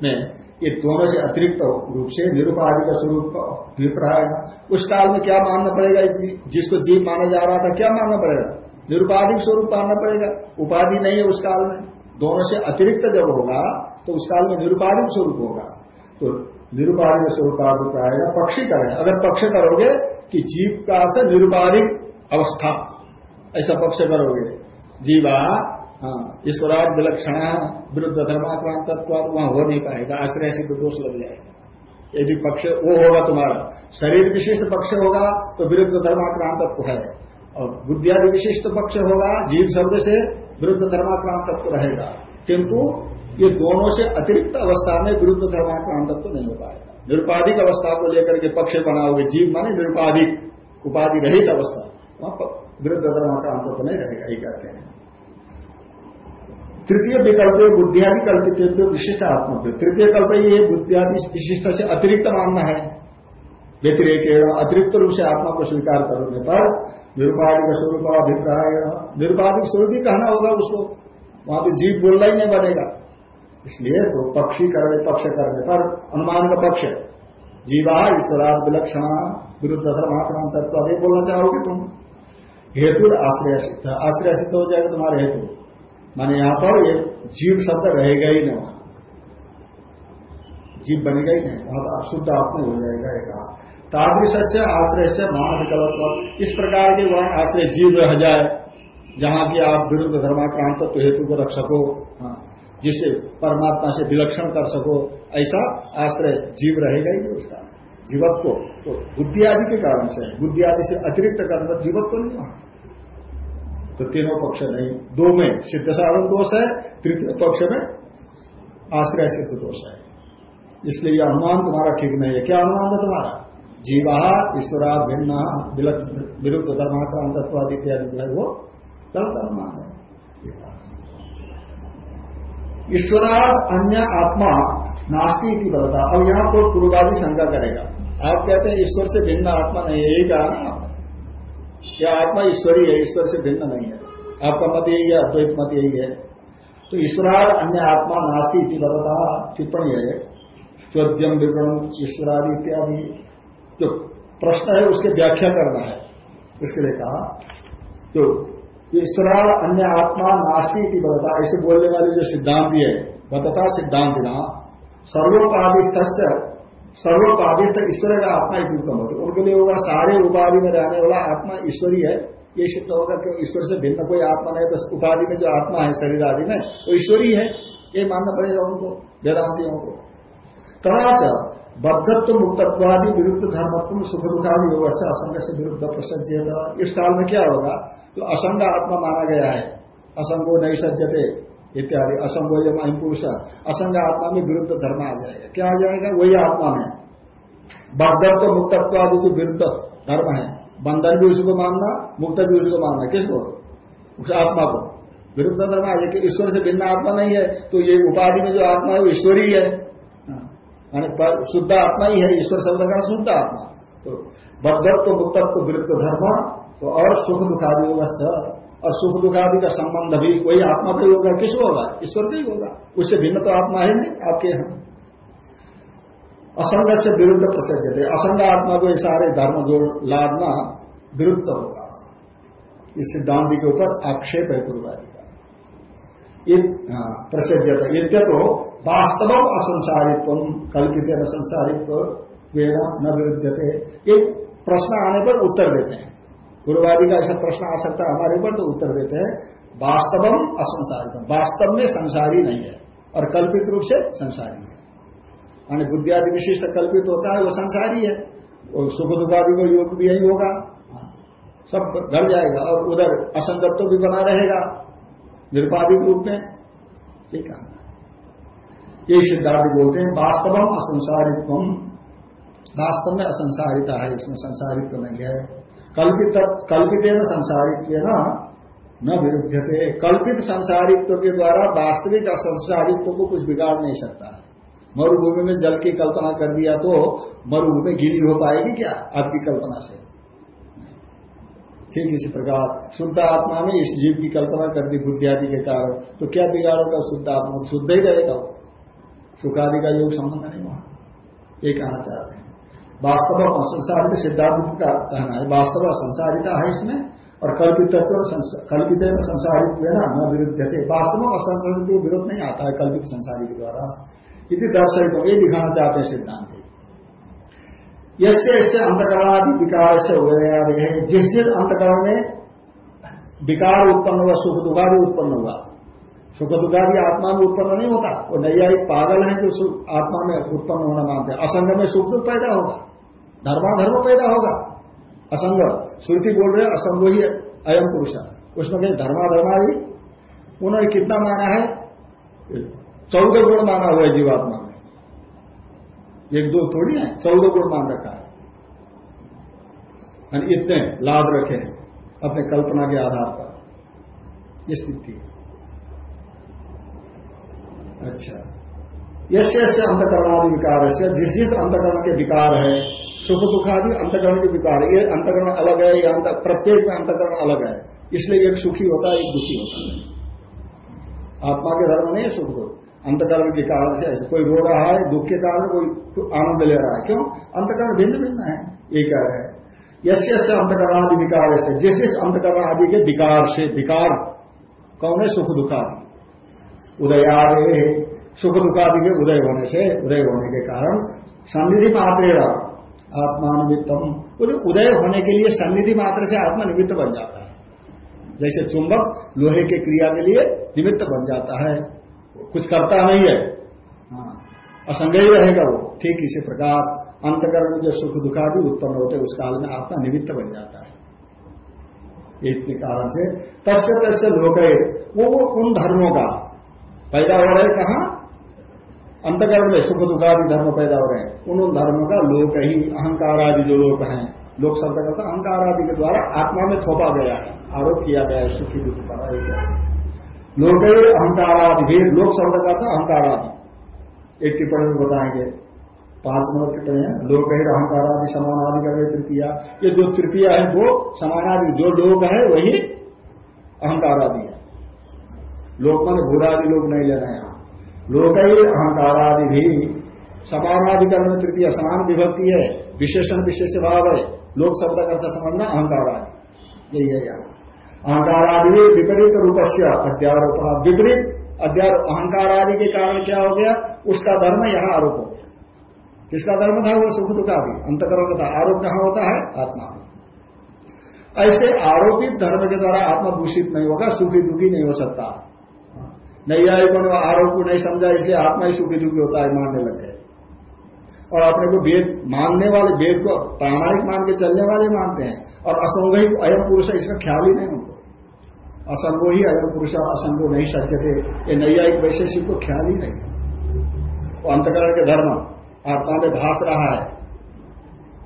में। ये दोनों से अतिरिक्त रूप से निरुपाधि का स्वरूप अभिप्राय। उस काल में क्या मानना पड़ेगा? जिसको जीव माना जा रहा था क्या मानना पड़ेगा? निरुपाधिक स्वरूप मानना पड़ेगा। उपाधि नहीं है उस काल में। दोनों से अतिरिक्त जब होगा तो उस काल में निरुपाधिक स्वरूप होगा। तो निरुपाधिक स्वरूप का अभिप्राय पक्षी करें अगर पक्ष करोगे कि जीव का अर्थ निरुपाधिक अवस्था। ऐसा पक्ष करोगे। जीवा हाँ ईश्वरार विलक्षण विरुद्ध धर्माक्रांत वहाँ हो नहीं पाएगा। आश्रय सिद्ध दोष लग जाएगा। यदि पक्ष, वो होगा तुम्हारा। शरीर विशिष्ट पक्ष होगा तो विरुद्ध धर्माक्रांतत्व है। और बुद्धियादि विशिष्ट पक्ष होगा, जीव शब्द से विरुद्ध धर्माक्रांतत्व रहेगा। किंतु ये दोनों से अतिरिक्त अवस्था में विरुद्ध धर्माक्रांतत्व नहीं हो पाएगा। निरुपाधिक अवस्था को लेकर के पक्ष बनाओगे, जीव माने निरुपाधिक, उपाधि रहित अवस्था। वहाँ विरुद्ध धर्माक्रांतत्व नहीं रहेगा ये कहते हैं। तृतीय विकल्प बुद्धियादि कल्पित विशिष्ट आत्मा तृतीय कल्प ये बुद्धियादि विशिष्ट से अतिरिक्त मानना है। व्यतिरेक अतिरिक्त रूप से आत्मा को स्वीकार करने पर निरुपाधिक स्वरूप अभिप्राय निरुपाधिक स्वरूप ही कहना होगा उसको। वहाँ तो जीव बोलना ही नहीं बनेगा। इसलिए तो पक्षी करने, पक्ष करने पर अनुमान का पक्ष जीवा ईश्वराद विलक्षण, विरुद्ध धर्मात्मान तत्व अधिक बोलना चाहोगे तुम। हेतु आश्रय सिद्ध। आश्रय सिद्ध हो जाएगा तुम्हारे हेतु। माने यहाँ पर ये जीव शब्द रहेगा ही नहीं। वहाँ जीव बनेगा ही नहीं। वहाँ तो शुद्ध आत्मा हो जाएगा, एक तादृश से आश्रय से महाविकल्प इस प्रकार के वहाँ आश्रय जीव रह जाए जहाँ की आप विरुद्ध धर्माक्रांत तो हेतु को रख सको हाँ, जिसे परमात्मा से विलक्षण कर सको ऐसा आश्रय जीव रहेगा ही उसका। जीवत को तो बुद्धि आदि के कारण से बुद्धि आदि से अतिरिक्त कर्म जीवत को नहीं वहाँ तो तीनों पक्ष नहीं। दो में सिद्ध साधन दोष है तृतीय पक्ष में आश्रय सिद्ध दोष है। इसलिए यह अनुमान तुम्हारा ठीक नहीं है। क्या अनुमान है तुम्हारा? जीवा, ईश्वरा, भिन्न विरुद्ध धर्माक्रांतत्वाद इत्यादि जो है वो गलत अनुमान है। ईश्वरार्थ अन्य आत्मा नास्ती इति बलता अब यहाँ कोई पूर्वादी शंका करेगा। आप कहते हैं ईश्वर से भिन्न आत्मा नहीं है, यही कहा ना क्या आत्मा ईश्वरी है, ईश्वर से भिन्न नहीं है। आपका मत यही है, अद्वैत मत यही है। तो ईश्वरार्थ अन्य आत्मा नास्ती इति बलता टिप्पणी है। चौद्यम विवरण ईश्वरादि इत्यादि। जो प्रश्न है उसकी व्याख्या करना है। उसके लिए कहा तो ईश्वराल अन्य आत्मा नास्ती की बदता ऐसे बोलने वाले जो सिद्धांत है बदता सिद्धांत ना सर्वोपाधिस्थ सर्वोपाधिस्थ ईश्वर का आत्मा एक उत्तम होता उनके लिए होगा सारे उपाधि में रहने वाला आत्मा ईश्वरी है। ये सिद्ध होगा क्यों ईश्वर से भिन्न कोई आत्मा नहीं तो उपाधि में जो आत्मा है, शरीर आदि में, वो ईश्वरी है। ये मानना पड़ेगा उनको, वेदांतियों को। तथा बद्धत्व मुक्तत्वादि विरुद्ध धर्मत्व सुख दुखादि व्यवस्था असंग से विरुद्ध प्रसज्जेगा इस काल में क्या होगा? तो असंग आत्मा माना गया है। असंगो नहीं सज्जते इत्यादि। असंगो यम अहिम पुरुष। असंग आत्मा में विरुद्ध धर्म आ जाएगा। क्या आ जाएगा? वही आत्मा में। बद्धत्व मुक्तत्व आदि जो विरुद्ध धर्म है। बंधन भी उसको मानना, मुक्त भी उसको मानना। किसको? उस आत्मा को। विरुद्ध धर्म आ जाए ईश्वर से भिन्न आत्मा नहीं है। तो ये उपाधि में जो आत्मा है वो ईश्वरी है। शुद्ध आत्मा ही है ईश्वर शब्द का शुद्ध आत्मा। तो बद्धत्व मुक्तत्व विरुद्ध धर्म तो और सुख दुखादि होगा और सुख दुखादि का संबंध भी वही आत्मा का ही होगा किस होगा? ईश्वर का ही होगा। उससे भिन्न तो आत्मा है नहीं आपके यहाँ। असंग से विरुद्ध प्रसिद्ध थे। असंग आत्मा को सारे धर्म जोड़ लादना विरुद्ध होगा। इस सिद्धांत के ऊपर आक्षेप है हाँ, प्रसिद्ध यद्य तो वास्तव असंसारित्व कल्पित संसारित्व न विरुद्ध थे एक प्रश्न आने पर उत्तर देते हैं। गुरुवादी का ऐसा प्रश्न आ सकता है, हमारे ऊपर तो उत्तर देते हैं, वास्तवम असंसारित वास्तव में संसारी नहीं है, और कल्पित रूप से संसारी है। मानी बुद्धियादि विशिष्ट कल्पित होता है, वो संसारी है। और सुख दुखादि को योग भी यही होगा। सब घट जाएगा, और उधर असंगत भी बना रहेगा। निरुपाधिक रूप में? ठीक है ये सिद्धार्थ बोलते हैं, वास्तवम असंसारित्व वास्तव में असंसारिता है, इसमें संसारित्व नहीं है। कल्पित कल्पित न संसारित्व न न विरुद्ध कल्पित संसारित्व के द्वारा वास्तविक असंसारित्व को कुछ बिगाड़ नहीं सकता। मरुभूमि में जल की कल्पना कर दिया तो मरुभूमि गीली हो पाएगी क्या? आपकी कल्पना से। ठीक इसी प्रकार शुद्ध आत्मा में इस जीव की कल्पना कर दी बुद्धि आदि के कारण तो क्या बिगाड़ेगा शुद्ध आत्मा शुद्ध ही रहेगा? सुखादि का योग संबंध नहीं वहाँ। ये कहना चाहते हैं। वास्तव संसारित सिद्धांत का कहना है, वास्तव संसारिता है इसमें, और कल्पित कल्पित संसारित ना, न विरुद्ध थे। वास्तव में असंसारित विरोध नहीं आता है कल्पित संसारी के द्वारा। इति दर्शित ये दिखाना चाहते हैं सिद्धांत। यसे इससे अंतकरणादि विकार से गया है। जिस जिस अंतकरण में विकार उत्पन्न हुआ, सुख दुखादि उत्पन्न हुआ, सुख दुखादि आत्मा में उत्पन्न नहीं होता, वो नैया एक पागल है जो आत्मा में उत्पन्न होना मानते हैं। असंग में सुख दुख पैदा होगा, धर्माधर्म पैदा होगा। असंग, श्रुति बोल रहे असंग ही अयम पुरुष। उसमें कहीं धर्माधर्मादि उन्होंने कितना माना है? चौदह गुण माना हुआ है जीवात्मा में। एक दो थोड़ी है, चौदह गुण मान रखा है। इतने लाभ रखे अपने कल्पना के आधार पर। ये स्थिति अच्छा। यश यश अंतकरणादि विकार है। जिस जिस अंतकरण के विकार है, सुख दुखादि अंतकरण के विकार ये अंतकरण अलग है, ये अंत, प्रत्येक में अंतकरण अलग है। इसलिए एक सुखी होता है, एक दुखी होता है। आत्मा के धर्म नहीं है सुख दुख अंतकरण के कारण से ऐसे कोई रो रहा है, दुख के कारण कोई आनंद ले रहा है। क्यों? अंतकरण भिन्न भिन्न है, ये कह रहे हैं। यश यश अंतकरणादि विकार से जिस जिस अंतकरण आदि के विकार से, विकार, कौन है? सुख दुखादि उदयादे सुख दुखादि के उदय होने से, उदय होने के कारण सन्निधि मात्र आत्मा निमित्तम उदय होने के लिए सन्निधि मात्र से आत्मा निमित्त बन जाता है। जैसे चुंबक लोहे के क्रिया के लिए निमित्त बन जाता है। कुछ करता नहीं है। हाँ, असंग ही रहेगा वो। ठीक इसी प्रकार अंतकरण में जो सुख दुखादि उत्पन्न होते उस काल में आत्मा निमित्त बन जाता है। इतने कारण से तस्य तस्य लोक वो वो उन धर्मों का पैदा हो रहे कहा? अंतकरण में सुख दुखादि धर्म पैदा हो रहे हैं। उन उन धर्मों का लोक ही अहंकार आदि जो लोग हैं लोक शब्द का अहंकार आदि के द्वारा आत्मा में थोपा गया है आरोप किया गया है सुखी दुख का लोक अहंकार आदि भी लोक शब्द का था अहंकार आदि एक टिप्पणी में बताएँगे। पाँच नंबर टिप्पणी है, लोक अहंकार आदि समान आदि का तृतीया। ये जो तृतीया है, वो समानादि, जो लोग है, वही अहंकार आदि है। लोक मान भूरादि लोग नहीं लेना है। लोक अहंकार आदि भी समानाधिकरण तृतीय, समान विभक्ति है, विशेषण विशेष भाव है। लोक शब्द करता समझना अहंकार आदि यही है यहाँ। अहंकार आदि विपरीत रूप से अध्यारोप विपरीत अध्यारोप अहंकार आदि के कारण क्या हो गया? उसका धर्म यहाँ आरोप हो गया। किसका धर्म था? वो सुख दुख आदि अंतकरण था आरोप कहाँ होता है, आत्मा ऐसे आरोपित धर्म के द्वारा आत्मा दूषित नहीं होगा, सुखी दुखी नहीं हो सकता। नैयायिकों ने आरोप को नहीं समझा इसलिए आत्मा ही सुखी दुखी होता है, मानने लग गए और अपने को वेद मानने वाले वेद को प्रामाणिक मान के चलने वाले मानते हैं। और असंग अयम पुरुष है, इसका ख्याल ही नहीं उनको। असंगो ही अयम पुरुष असंगो नहीं सत्य थे ये नैयायिक वैशेषिक को ख्याल ही नहीं। वो अंतकरण के धर्म, आत्मा में भाष रहा है।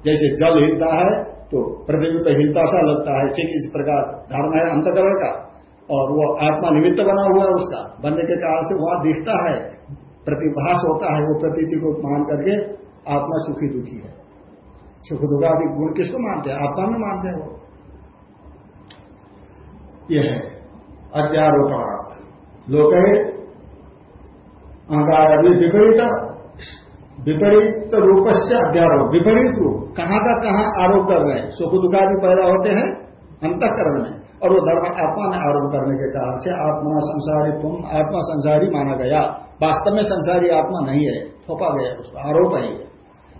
जैसे जल हिलता है तो पृथ्वी पर हिलता सा लगता है। ठीक इस प्रकार धर्म है अंतकरण का। और वो आत्मा निमित्त बना हुआ है उसका। बनने के कारण से वहाँ दिखता है। प्रतिभास होता है वो प्रतीति को मान करके आत्मा सुखी दुखी है। सुख दुखादि गुण किसको मानते हैं? आत्मा में मानते हैं वो। यह है। अध्यारोपणार्थ। लोक अहंकार विपरीत विपरीत रूप से अध्यारोप। विपरीत रूप। कहाँ का कहाँ आरोप कर रहे हैं? सुख दुखा भी पैदा होते हैं, अंतकरण में। और वो धर्म आत्मा में आरोप करने के कारण से आत्मा संसारी तुम, आत्मा संसारी माना गया। वास्तव में संसारी आत्मा नहीं है, थोपा गया उसका। आरोप है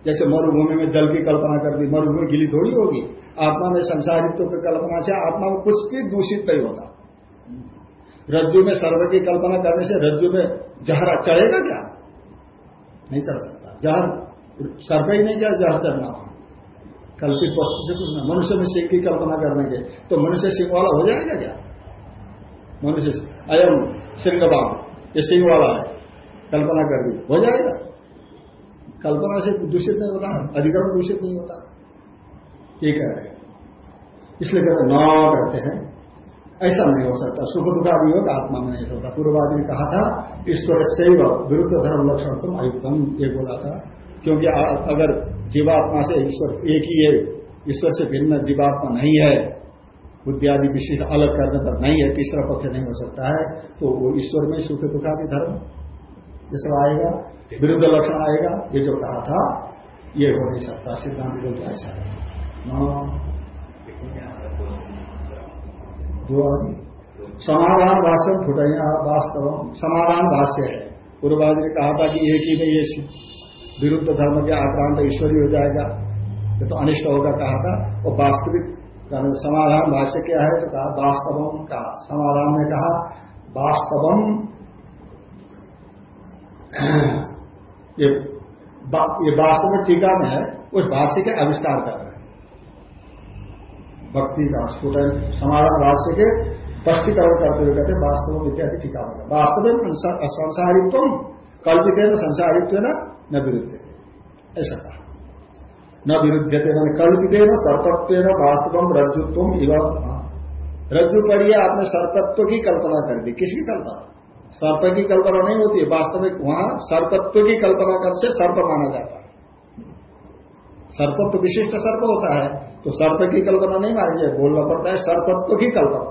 जैसे मरुभूमि में जल की कल्पना कर दी, मरुभूमि गिली थोड़ी होगी। आत्मा में संसारित्व की कल्पना से आत्मा में कुछ भी दूषित नहीं होता। रज्जु में सर्व की कल्पना करने से रज्जु में जहर चढ़ेगा क्या? नहीं चढ़ सकता। जहर सर्व ही नहीं क्या जहर चढ़ना? कल्पित वस्तु से कुछ ना मनुष्य में सिंह की कल्पना करने के तो मनुष्य सिंह वाला हो जाएगा क्या? मनुष्य अयम सिंहबाम ये सिंह वाला है। कल्पना कर दी, हो जाएगा। कल्पना से दूषित नहीं होता, अधिकरण दूषित नहीं होता। ये कह रहे इसलिए कहते न करते हैं। ऐसा नहीं हो सकता। सुख दुखादि योग आत्मा में नहीं होता पूर्वादि ने कहा था, ईश्वर से विरुद्ध धर्म लक्षण तुम अयुक्तम ये बोला था। क्योंकि अगर जीवात्मा से ईश्वर एक ही है, ईश्वर से भिन्न जीवात्मा नहीं है, बुद्धि आदि विशेष अलग करने पर नहीं है, तीसरा पक्ष नहीं हो सकता है तो वो ईश्वर में सुख दुखादि धर्म सब आएगा। विरुद्ध लक्षण आएगा, ये जो कहा था, ये हो नहीं सकता, सिद्धांत बोलते ऐसा। है। दो आदि समाधान भाष्य फुटैया वास्तव समाधान भाष्य है। पूर्वाज ने कहा था कि एक ही में ये विरुद्ध धर्म के आक्रांत ईश्वरी हो जाएगा। ये तो अनिष्ट होगा कहा था। और वास्तविक समाधान भाष्य क्या है? तो कहा वास्तवम का समाधान में कहा, वास्तवम ये ये वास्तविक टीका में है, उस भाष्य के आविष्कार कर रहे हैं। भक्ति का स्फुट समाधान भाष्य के स्पष्टीकरण करते हुए कहते वास्तव इत्यादि टीका में वास्तविक संसारित्व कल्पित है संसारित्व न न विरुद्ध। ऐसा कहा। न विरुद्धते मैंने कल्पित न सर्पत्व न वास्तव रज्जुत्व इवन रज्जु पढ़िए आपने सर्पत्व की कल्पना कर दी। किसकी कल्पना? सर्प की कल्पना नहीं होती है। वास्तविक वहाँ सर्पत्व की कल्पना कर से सर्प माना जाता है। सर्पत्व विशिष्ट सर्प होता है तो सर्प की कल्पना नहीं मानी जाए बोलना पड़ता है सर्पत्व की कल्पना।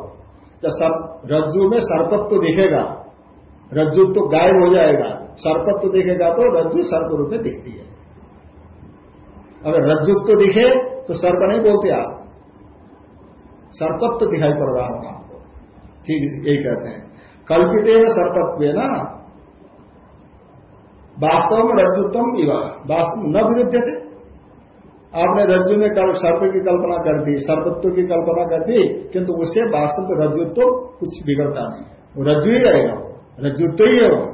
जब सर्प, रज्जु में सर्पत्व दिखेगा, रज्जु तो गायब हो जाएगा। सर्पत्व तो दिखेगा तो रज्जु सर्प रूप में दिखती है। अगर रज्जु तो दिखे तो सर्प नहीं बोलते आप। सर्पत्व तो दिखाई पड़ रहा होगा आपको। ठीक यही कहते हैं। कल्पित सर्पत्व ना वास्तव में रज्जुत्तम वास्तव न विरुद्ध थे आपने रज्जु में कल सर्प की कल्पना कर दी, सर्पत्व की कल्पना कर दी, किंतु उससे वास्तव में रज्जुत्व कुछ बिगड़ता नहीं। वो रज्जु ही रहेगा। रज्जुत्व ही है वो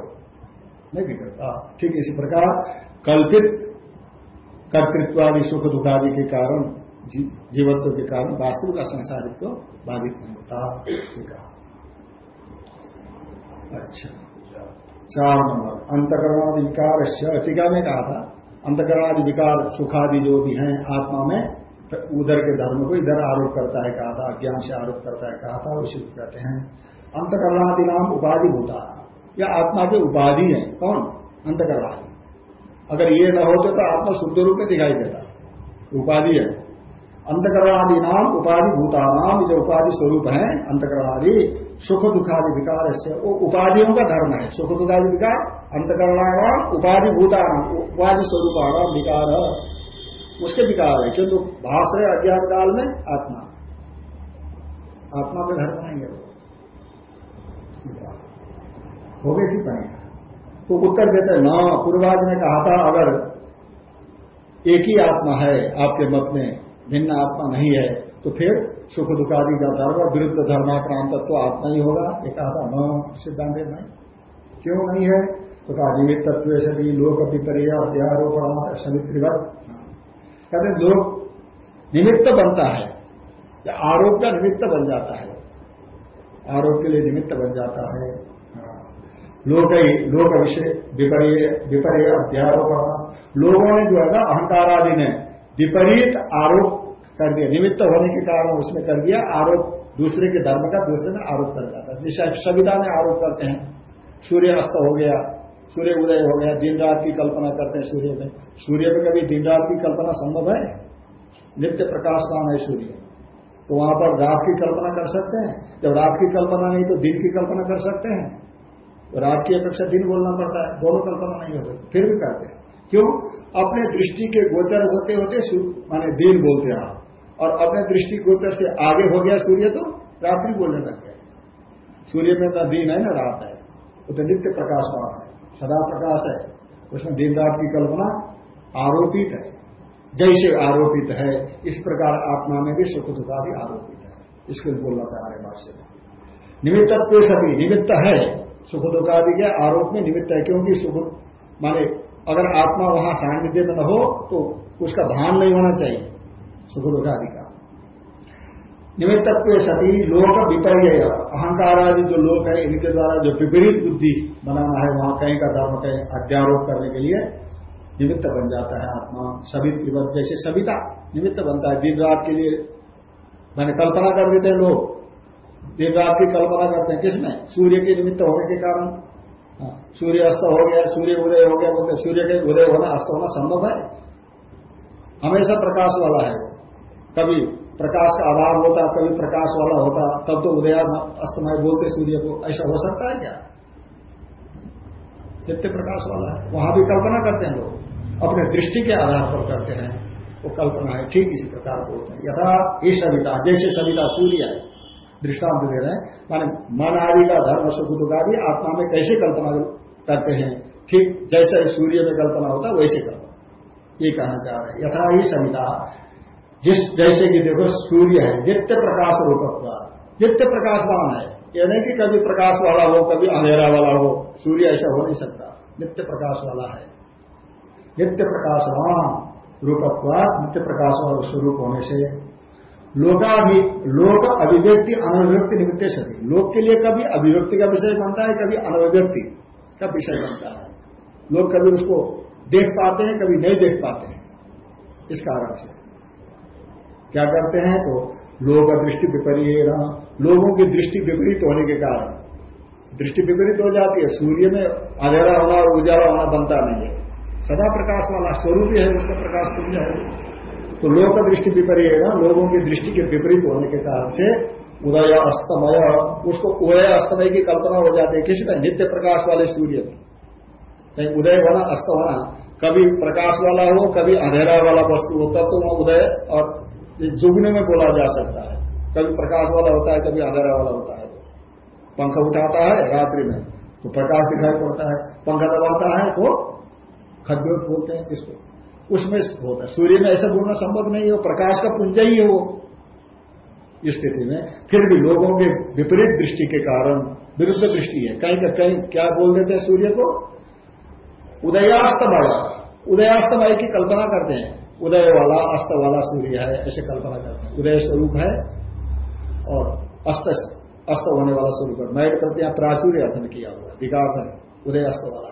नहीं बिगड़ता। ठीक इसी प्रकार कल्पित कर्तृत्वादि सुख दुखादि के कारण जीवत्व के कारण वास्तविक असंसारित्व बाधित नहीं होता। अच्छा। चार नंबर अंतकरणादि विकार टीका में कहा था, अंतकरणादि विकार सुखादि जो भी हैं, आत्मा में तो उधर के धर्म को इधर आरोप करता है, कहा था ज्ञान से आरोप करता है, कहा था, उसी कहते हैं। अंतकरणादि नाम उपाधि होता यह आत्मा के उपाधि है, कौन? अंतकरणादि। अगर ये न होते तो आत्मा शुद्ध रूप में दिखाई देता। उपाधि है। अंतकरणादि नाम उपाधि भूता। नाम जो उपाधि स्वरूप है, अंतकरणादि। सुख दुखादि विकार से वो उपाधियों का धर्म है। सुख दुखादि विकार, अंतकरणाणाम उपाधि भूतान उपाधि स्वरूप विकार। उसके विकार है, किंतु भाष है अज्ञान काल में आत्मा। आत्मा का धर्म नहीं है। वो हो गए ठीक नहीं तो उत्तर देते न, पूर्वाज ने कहा था, अगर एक ही आत्मा है आपके मत में, भिन्न आत्मा नहीं है तो फिर सुख दुखादि का धर्म विरुद्ध धर्माक्रांत तो आत्मा ही होगा। ये कहा था न सिद्धांत नहीं क्यों नहीं है? तो कहा निमित्त सदी लोक विपर्य अध्यारोपण समित्रिवत कहते लोग निमित्त बनता है, या आरोप का निमित्त बन जाता है। आरोप के लिए निमित्त बन जाता है। हाँ। लोक ही, लोक विषय विपर्य विपर्य अध्यारोपण। लोगों ने जो है ना, अहंकार आदि ने विपरीत आरोप कर दिया। निमित्त होने के कारण उसने कर दिया, आरोप दूसरे के धर्म का, दूसरे में आरोप कर जाता है। जिसे सविता में आरोप करते हैं, सूर्य अस्त हो गया, सूर्य उदय हो गया, दिन रात की कल्पना करते हैं सूर्य में। सूर्य में कभी दिन रात की कल्पना संभव है? नित्य प्रकाशमान है सूर्य। तो वहाँ पर रात की कल्पना कर सकते हैं। जब रात की कल्पना नहीं तो दिन की कल्पना कर सकते हैं। तो रात की अपेक्षा दिन बोलना पड़ता है। दोनों कल्पना नहीं हो सकती। फिर भी करते हैं। क्यों? अपने दृष्टि के गोचर होते होते माने दिन बोलते हैं आप। और अपने दृष्टि गोचर से आगे हो गया सूर्य तो रात्रि बोलने लग गया। सूर्य में तो दिन है ना, रात है। वो तो नित्य प्रकाशवान है, सदा प्रकाश है। उसमें दिन रात की कल्पना आरोपित है। जैसे आरोपित है, इस प्रकार आत्मा में भी सुख दुखादि आरोपित है। इसको बोलना चाह रहे भाष्य में। निमित्त सभी निमित्त है, सुख दुखादि के आरोप में निमित्त है। क्योंकि सुख, माने अगर आत्मा वहाँ सान्निध्य में न हो तो उसका भान नहीं होना चाहिए। सुख दुखादि का निमित्तत्व सती लोक विपर्य अहंकार आदि जो लोक है इनके द्वारा जो विपरीत बुद्धि बनाना है वहाँ कहीं का धर्म कहीं अध्यारोप करने के लिए निमित्त बन जाता है आत्मा। सभी त्रिवत जैसे सविता निमित्त बनता है। दिन रात के लिए मैंने कल्पना कर देते हैं लोग। दिन रात की कल्पना करते हैं किसमें? सूर्य के निमित्त होने के कारण। हाँ, सूर्य अस्त हो गया सूर्य उदय हो गया बोलते सूर्य के उदय होना अस्त होना संभव है। हमेशा प्रकाश वाला है। कभी प्रकाश का अभाव होता, कभी प्रकाश वाला होता, तब तो उदया अस्तमय बोलते सूर्य को, ऐसा हो सकता है क्या? नित्य प्रकाश वाला है। वहाँ भी कल्पना करते हैं लोग। अपने दृष्टि के आधार पर करते हैं। वो कल्पना है, ठीक इसी प्रकार बोलते हैं। यथा ये सविता, जैसे सविता सूर्य है, दृष्टांत दे रहे हैं, माने मन आदि का धर्म सुख दुखादि आत्मा में कैसे कल्पना करते हैं, ठीक जैसे सूर्य में कल्पना होता, वैसे कल्पना। ये कहना चाह रहे हैं। यथा ही सविता जिस जैसे कि देखो सूर्य है, नित्य प्रकाश रूपत्व। नित्य प्रकाशवान है। यह नहीं कि कभी प्रकाश वाला हो, कभी अंधेरा वाला हो, सूर्य ऐसा हो नहीं सकता। नित्य प्रकाश वाला है। नित्य प्रकाशवान रूपत्व, नित्य प्रकाश वाला स्वरूप होने से लोकाभि, लोक अभिव्यक्ति, अनभिव्यक्ति निमित्त सभी लोक के लिए कभी अभिव्यक्ति का विषय बनता है, कभी अनभिव्यक्ति का विषय बनता है। लोग कभी उसको देख पाते हैं, कभी नहीं देख पाते हैं, इस कारण से। क्या करते हैं तो लोग दृष्टि विपरीत लोगों की दृष्टि विपरीत होने के कारण। दृष्टि विपरीत हो जाती है, सूर्य में अंधेरा होना और उजाला होना बनता नहीं है। सदा प्रकाश वाला स्वरूप ही है, उसका प्रकाश पुंज है। तो लोक दृष्टि विपरीत लोगों की दृष्टि के विपरीत होने के कारण से उदय अस्तमय, उसको उदय अस्तमय की कल्पना हो जाती है। किसी में नित्य प्रकाश वाले सूर्य कहीं उदय होना, अस्त होना, कभी प्रकाश वाला हो, कभी अंधेरा वाला वस्तु हो, तब तो वहाँ उदय और ये जुगने में बोला जा सकता है। कभी प्रकाश वाला होता है, कभी अंधेरा वाला होता है। पंखा उठाता है रात्रि में तो प्रकाश दिखाई पड़ता है। पंखा दबाता है तो खद्योत बोलते हैं जिसको उसमें होता है। सूर्य में ऐसा बोलना संभव नहीं है प्रकाश का पुंज ही है वो। स्थिति में फिर भी लोगों के विपरीत दृष्टि के कारण, विरुद्ध दृष्टि है। कहीं का कहीं क्या बोल देते हैं सूर्य को? उदयास्तमय। उदयास्तमय की कल्पना करते हैं। उदय वाला अस्त वाला सूर्य है, ऐसे कल्पना करते हैं। उदय स्वरूप है और अस्त अस्त होने वाला स्वरूप है। मैट प्रति प्राचुर्य अर्थन किया हुआ है उदय, अस्त वाला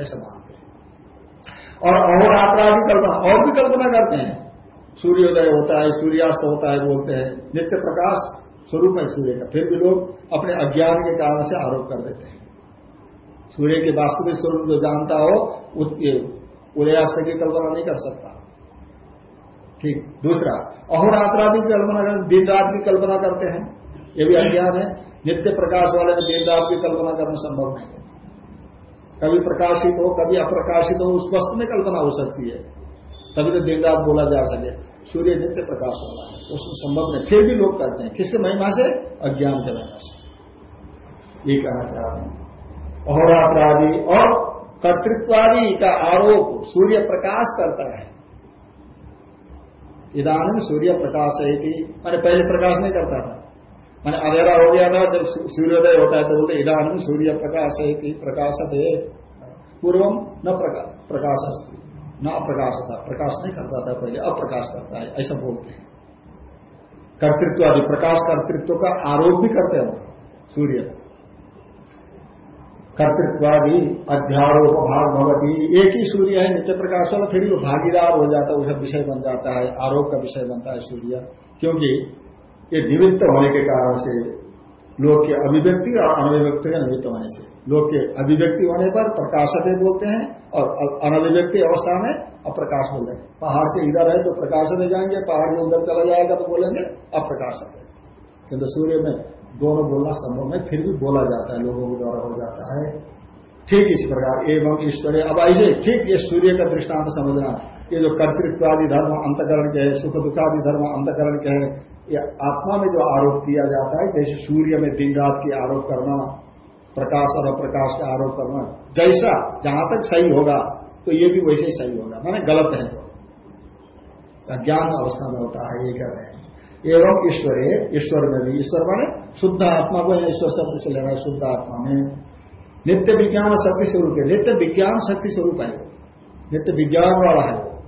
ऐसा मानते हैं। और अहोरात्रा भी कल्पना, और भी कल्पना करते हैं। सूर्योदय होता है, सूर्यास्त होता है बोलते हैं। नित्य प्रकाश स्वरूप है सूर्य का, फिर भी लोग अपने अज्ञान के कारण से आरोप कर देते हैं। सूर्य के वास्तविक स्वरूप जो जानता हो उदयास्त की कल्पना नहीं कर सकता। ठीक, दूसरा, अहोरात्रादि की कल्पना कर दिन रात की कल्पना करते हैं। ये भी अज्ञान है। नित्य प्रकाश वाले में दिन रात की कल्पना करना संभव नहीं है। कभी प्रकाशित हो, कभी अप्रकाशित हो उस वस्तु में कल्पना हो सकती है। तभी तो दिन रात बोला जा सके। सूर्य नित्य प्रकाश वाला है उसमें संभव नहीं। फिर भी लोग करते हैं। किसके महिमा से? अज्ञान के महिमा से। ये कहना चाहते हैं। अहोरात्रादि और कर्तृत्वादि का आरोप सूर्य प्रकाश करता है। इधान सूर्य प्रकाश है कि मैंने पहले प्रकाश नहीं करता था। मैंने अंधेरा हो गया था, जब सूर्योदय होता है तो बोलते इधान सूर्य प्रकाश है कि प्रकाश दे पूर्वम न प्रकाश न अप्रकाश था प्रकाश नहीं करता था पहले, अप्रकाश करता है, ऐसा बोलते हैं। कर्तृत्व आदि, प्रकाश कर्तृत्व का आरोप भी करते हैं सूर्य। कर्तृत्वादि अध्यारोप भाग भगवती एक ही सूर्य है, नित्य प्रकाश वाला, फिर वो भागीदार हो जाता है उसे विषय बन जाता है, आरोप का विषय बनता है सूर्य। क्योंकि ये निमित्त होने के कारण से लोग के अभिव्यक्ति और अनभिव्यक्ति का निमित्त होने से। लोग के अभिव्यक्ति होने पर प्रकाशते बोलते हैं और अनभिव्यक्ति अवस्था में अप्रकाश बोलते हैं। पहाड़ से इधर है तो प्रकाशते जाएँगे, पहाड़ में उधर चला जाएगा तो बोलेंगे अप्रकाशते। किंतु सूर्य में दोनों बोलना संभव है फिर भी बोला जाता है, लोगों के द्वारा हो जाता है। ठीक इस प्रकार, एवं ईश्वर अब ऐसे, ठीक ये सूर्य का दृष्टांत समझना, ये जो कर्तृत्वादि धर्म अंतकरण के है सुख दुखादि धर्म अंतकरण के है, ये आत्मा में जो आरोप किया जाता है, जैसे सूर्य में दिन रात की आरोप करना, प्रकाश और अप्रकाश का आरोप करना, जैसा जहाँ तक सही होगा तो ये भी वैसे ही सही होगा। माने गलत है तो। ज्ञान अवस्था में होता है, ये कह रहे हैं। एवं ईश्वर ईश्वर में भी ईश्वर माने शुद्ध आत्मा को ईश्वर शब्द से लेना है, शुद्ध आत्मा में। नित्य विज्ञान शक्ति स्वरूप है। नित्य विज्ञान शक्ति स्वरूप है। नित्य विज्ञान वाला है।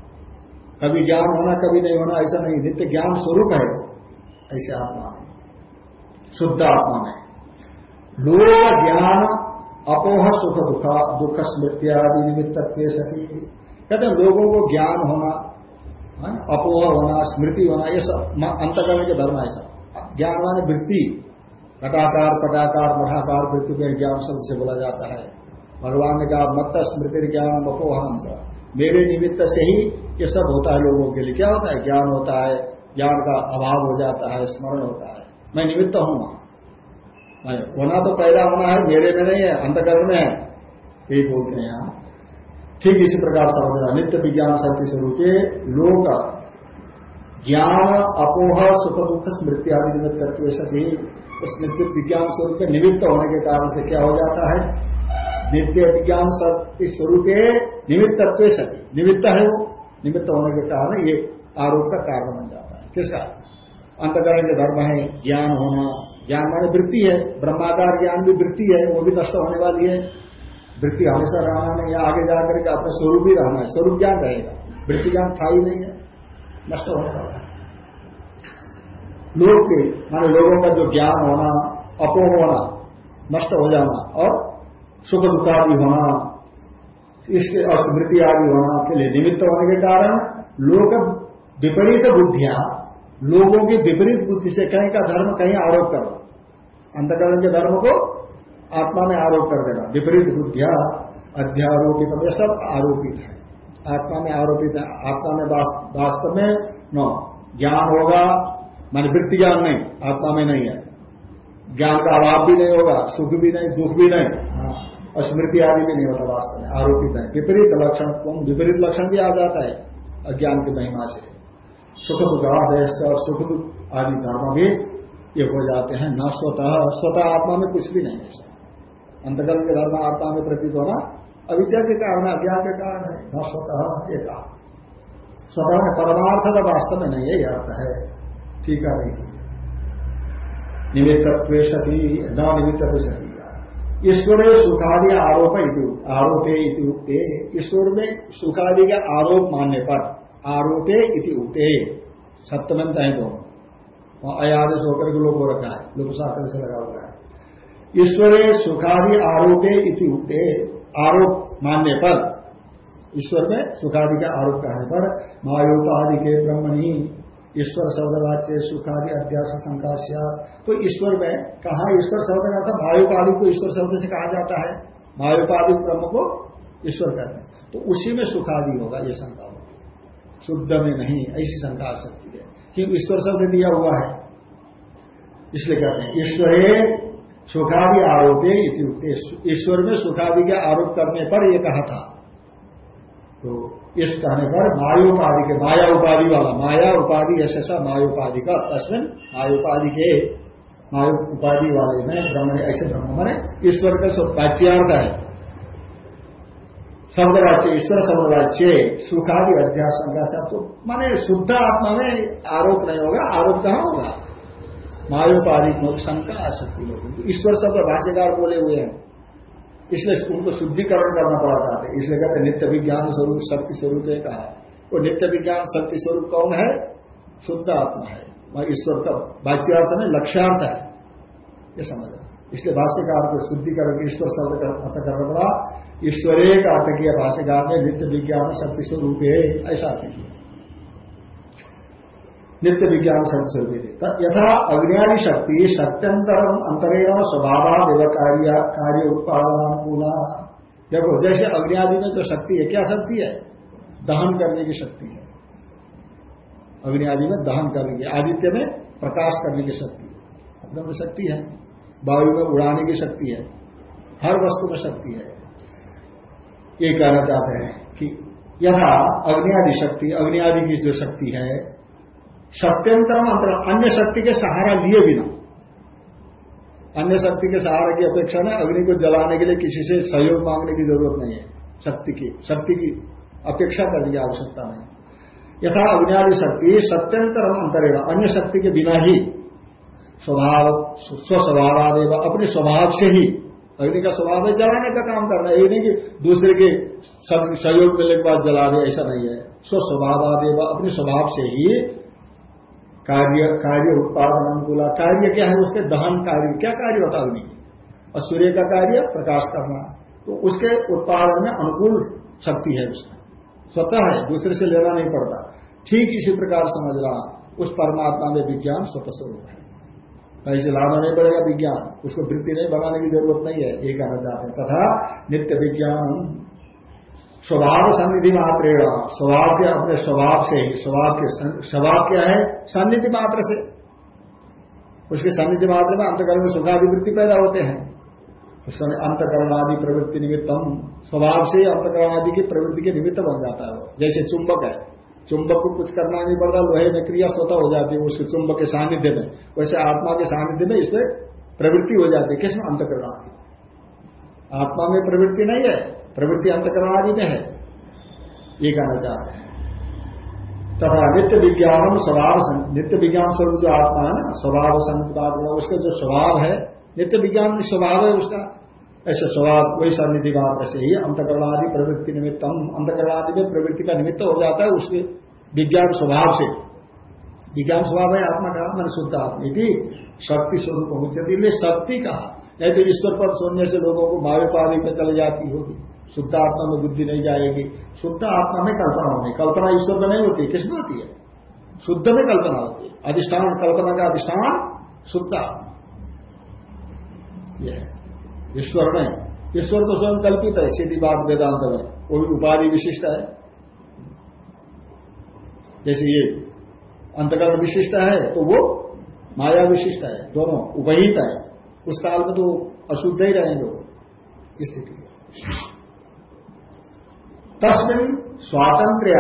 कभी ज्ञान होना, कभी नहीं होना, ऐसा नहीं। नित्य ज्ञान स्वरूप है। ऐसे आत्मा में। शुद्ध आत्मा में। लोग ज्ञान, अपोह, सुख दुख दुख स्मृति आदि निमित्त सती। कहते हैं लोगों को ज्ञान होना अपोह होना स्मृति होना ये सब अंतकरण के धर्म ऐसा ज्ञान माने वृत्ति, घटाकार, पटाकार, मठाकार वृत्ति को ज्ञान शब्द से बोला जाता है। भगवान ने कहा मत स्मृति ज्ञान अपोहन मेरे निमित्त से ही ये सब होता है लोगों के लिए। क्या होता है? ज्ञान होता है, ज्ञान का अभाव हो जाता है, स्मरण होता है। मैं निमित्त हूँ होना तो पैदा होना है, मेरे में नहीं है, अंतकरण में है। यही बोलते हैं यहाँ ठीक इसी प्रकार समझना। नित्य विज्ञान शक्ति स्वरूप लोग ज्ञान, अपोह, सुख, दुख, स्मृति आदि निमित्त करते सभी उस नित्य विज्ञान स्वरूप के निमित्त होने के कारण से क्या हो जाता है? नित्य विज्ञान शक्ति स्वरूप निमित्त सभी निमित्त है वो। निमित्त होने के कारण ये आरोप का कारण बन जाता है। किसका? अंतकरण के धर्म है ज्ञान होना। ज्ञान माने वृत्ति है। ब्रह्माकार ज्ञान भी वृत्ति है, वो भी नष्ट होने वाली है। वृत्ति हमेशा रहना नहीं है आगे जाकर के अपना स्वरूप ही रहना है। स्वरूप ज्ञान रहेगा। वृत्ति ज्ञान था ही नहीं है। नष्ट होने वाला है। लोग के, माने लोगों का जो ज्ञान होना अपो होना, नष्ट हो जाना और सुख दुखादि होना, इसके अस्मृति आदि होना के लिए निमित्त होने के कारण लोग विपरीत बुद्धियाँ, लोगों की विपरीत बुद्धि से कहीं का धर्म कहीं आरोप करो। अंतकरण के धर्म को आत्मा में आरोप कर देना। विपरीत बुद्धिया अध्यारोपित ये सब आरोपित है। आत्मा में आरोपित है आत्मा में वास्तव में नो ज्ञान होगा मान वृत्ति ज्ञान नहीं आत्मा में नहीं है। ज्ञान का अभाव भी नहीं होगा सुख भी नहीं दुख भी नहीं। हाँ, स्मृति आदि भी नहीं होता वास्तव में आरोपित है। विपरीत लक्षण विपरीत लक्षण भी आ जाता है अज्ञान की महिमा से। सुख दुख आदेश और सुख दुख आदि धर्म भी ये हो जाते हैं न स्वतः स्वतः आत्मा में कुछ भी नहीं ऐसा अंतकर्म के धर्म आत्मा में प्रतीत होना अविद्या के कारण, अज्ञान के कारण है। न स्वतः एक स्वतः में परमार्थ का वास्तव में नहीं है यह अर्थ है। ठीक है, नहीं निमित्त सती न निमित्त सती ईश्वर सुखादि आरोप आरोपे इति उक्ते। ईश्वर में सुखादि के आरोप मानने पर आरोपे इति उक्ते। सप्तमंत है दोनों वहाँ अयादेश होकर के लोग हो रखा है। लोग शास्त्र से लगा हुआ है। ईश्वर सुखादि आरोपे इति उगते आरोप मानने पर, ईश्वर में सुखादि का आरोप करने पर मायोपाधि के ब्रह्मणी, ईश्वर शब्द वाच्य सुखादि, अध्यास संकाश्या तो ईश्वर में कहा ईश्वर शब्द का था मायोपाधि को ईश्वर शब्द से कहा जाता है। मायोपाधि ब्रह्म को ईश्वर कहते हैं। तो उसी में सुखादि होगा यह शंका होगी। शुद्ध में नहीं, ऐसी शंका आ सकती है क्योंकि ईश्वर शब्द दिया हुआ है। इसलिए कहते हैं, ईश्वरे सुखादि आरोपे ईश्वर में सुखादि के आरोप करने पर यह कहा था। तो इस कहने पर मायोपाधि के, माया उपाधि वाला, माया उपाधि ऐसा मायोपाधि का तस्मिन मायोपाधि के, माया उपाधि वाले में ब्रह्म ऐसे ब्रह्म मने ईश्वर का सब वाच्यार्थ है। शब्द वाच्य ईश्वर शब्द वाच्य सुखादि अध्यास शंका तो माने शुद्ध आत्मा में आरोप नहीं होगा, आरोप कहाँ होगा? मायोपाधि शंका आ सकती है ईश्वर शब्द भाष्यकार बोले हुए हैं। इसलिए उनको शुद्धिकरण करना पड़ा था। इसलिए कहते नित्य विज्ञान स्वरूप, शक्ति स्वरूप है कहा। वो नित्य विज्ञान, शक्ति स्वरूप कौन है? शुद्ध आत्मा है। ईश्वर का वाच्यार्थ में लक्ष्यार्थ है। ये समझ इसलिए भाष्यकार को शुद्धिकरण, ईश्वर शब्द का अर्थ करना पड़ा। ईश्वरे का अर्थ किया भाष्यकार ने नित्य विज्ञान, शक्ति स्वरूप है, ऐसा अर्थ किया नित्य विज्ञान स्वरूप यथा अग्नियादि शक्ति सत्यंतरम अंतरेण स्वभाव कार्य कार्य उत्पादनानुकूला देखो, जैसे अग्नियादि में जो शक्ति है, क्या शक्ति है? दहन करने की शक्ति है। अग्नि आदि में दहन करने की, आदित्य में प्रकाश करने की शक्ति अपने में शक्ति है। वायु में उड़ाने की शक्ति है। हर वस्तु में शक्ति है। ये कहना चाहते हैं कि यथा अग्नि आदि शक्ति अग्नि आदि की जो शक्ति है सत्यंतरम अंतर अन्य शक्ति के सहारा लिए बिना। अन्य शक्ति के सहारा की अपेक्षा में अग्नि को जलाने के लिए किसी से सहयोग मांगने की ज़रूरत नहीं है। शक्ति की शक्ति की अपेक्षा करने की आवश्यकता नहीं। यथा अग्नि शक्ति सत्यंतरम अंतरेण। अन्य शक्ति के बिना ही स्वभाव स्वस्वभाव अपने स्वभाव से ही अग्नि का स्वभाव है, जलाने का काम करना है। ये नहीं कि दूसरे के सहयोग मिलने के बाद जला दे, ऐसा नहीं है। स्वस्वभाव आदि अपने स्वभाव से ही कार्य कार्य उत्पादन अनुकूला, कार्य क्या है उसके? दहन कार्य। क्या कार्य होता अग्नि और सूर्य का कार्य, प्रकाश करना तो उसके उत्पादन में अनुकूल शक्ति है उसका स्वतः है, दूसरे से लेना नहीं पड़ता। ठीक इसी प्रकार समझना, उस परमात्मा में विज्ञान स्वतः स्वरूप है। ऐसे लाना नहीं पड़ेगा विज्ञान। उसको वृत्ति नहीं बनाने की ज़रूरत नहीं है ये कहना चाहते हैं। तथा नित्य विज्ञान स्वभाव सन्निधि मात्र स्वभाव के अपने स्वभाव से ही स्वभाव के स्वभाव क्या है सन्निधि मात्र से। उसके सन्निधि मात्र में अंतकरण में सुखादि वृत्ति पैदा होते हैं। तो अंतकरण आदि प्रवृत्ति निमित्तम, स्वभाव से अंतकरण आदि की प्रवृत्ति के निमित्त बन जाता है जैसे चुंबक है। चुंबक को कुछ करना नहीं पड़ता, लोहे में क्रिया स्वतः हो जाती है उसके चुंबक के सानिध्य में। वैसे आत्मा के सानिध्य में इसमें प्रवृत्ति हो जाती है। किसमें? अंतकरण आदि आत्मा में प्रवृत्ति नहीं है। प्रवृत्ति अंतकरण आदि में है। ये कहना चाह रहे हैं। तथा नित्य विज्ञान स्वभाव नित्य विज्ञान स्वरूप जो आत्मा है ना, स्वभाव संपाद उसका जो स्वभाव है, नित्य विज्ञान स्वभाव है उसका। ऐसे स्वभाव, वही सन्निधि मात्र से ही अंतकरणादि प्रवृत्ति निमित्त निमित्तम, अंतकरणादि में प्रवृत्ति का निमित्त हो जाता है उसके विज्ञान स्वभाव से। विज्ञान स्वभाव है, आत्मा का मन शुद्ध आत्मा की शक्ति स्वरूप इसलिए शक्ति कहा? नहीं तो ईश्वर पद सुनने से लोगों को मायोपाधि में चले जाती होगी। शुद्ध आत्मा में बुद्धि नहीं जाएगी। शुद्ध आत्मा में कल्पना होगी कल्पना ईश्वर में नहीं होती। किसमें होती है? शुद्ध में कल्पना होती है। अधिष्ठान कल्पना का अधिष्ठान शुद्ध आत्मा। यह ईश्वर में ईश्वर तो स्वयं कल्पित है, सीधी बात वेदांत में। वो भी उपाधि विशिष्ट है। जैसे ये अंतकरण विशिष्ट है तो वो माया विशिष्ट है। दोनों उपहित है। उस काल में तो अशुद्ध ही रहेंगे स्थिति तस्मिन स्वातंत्र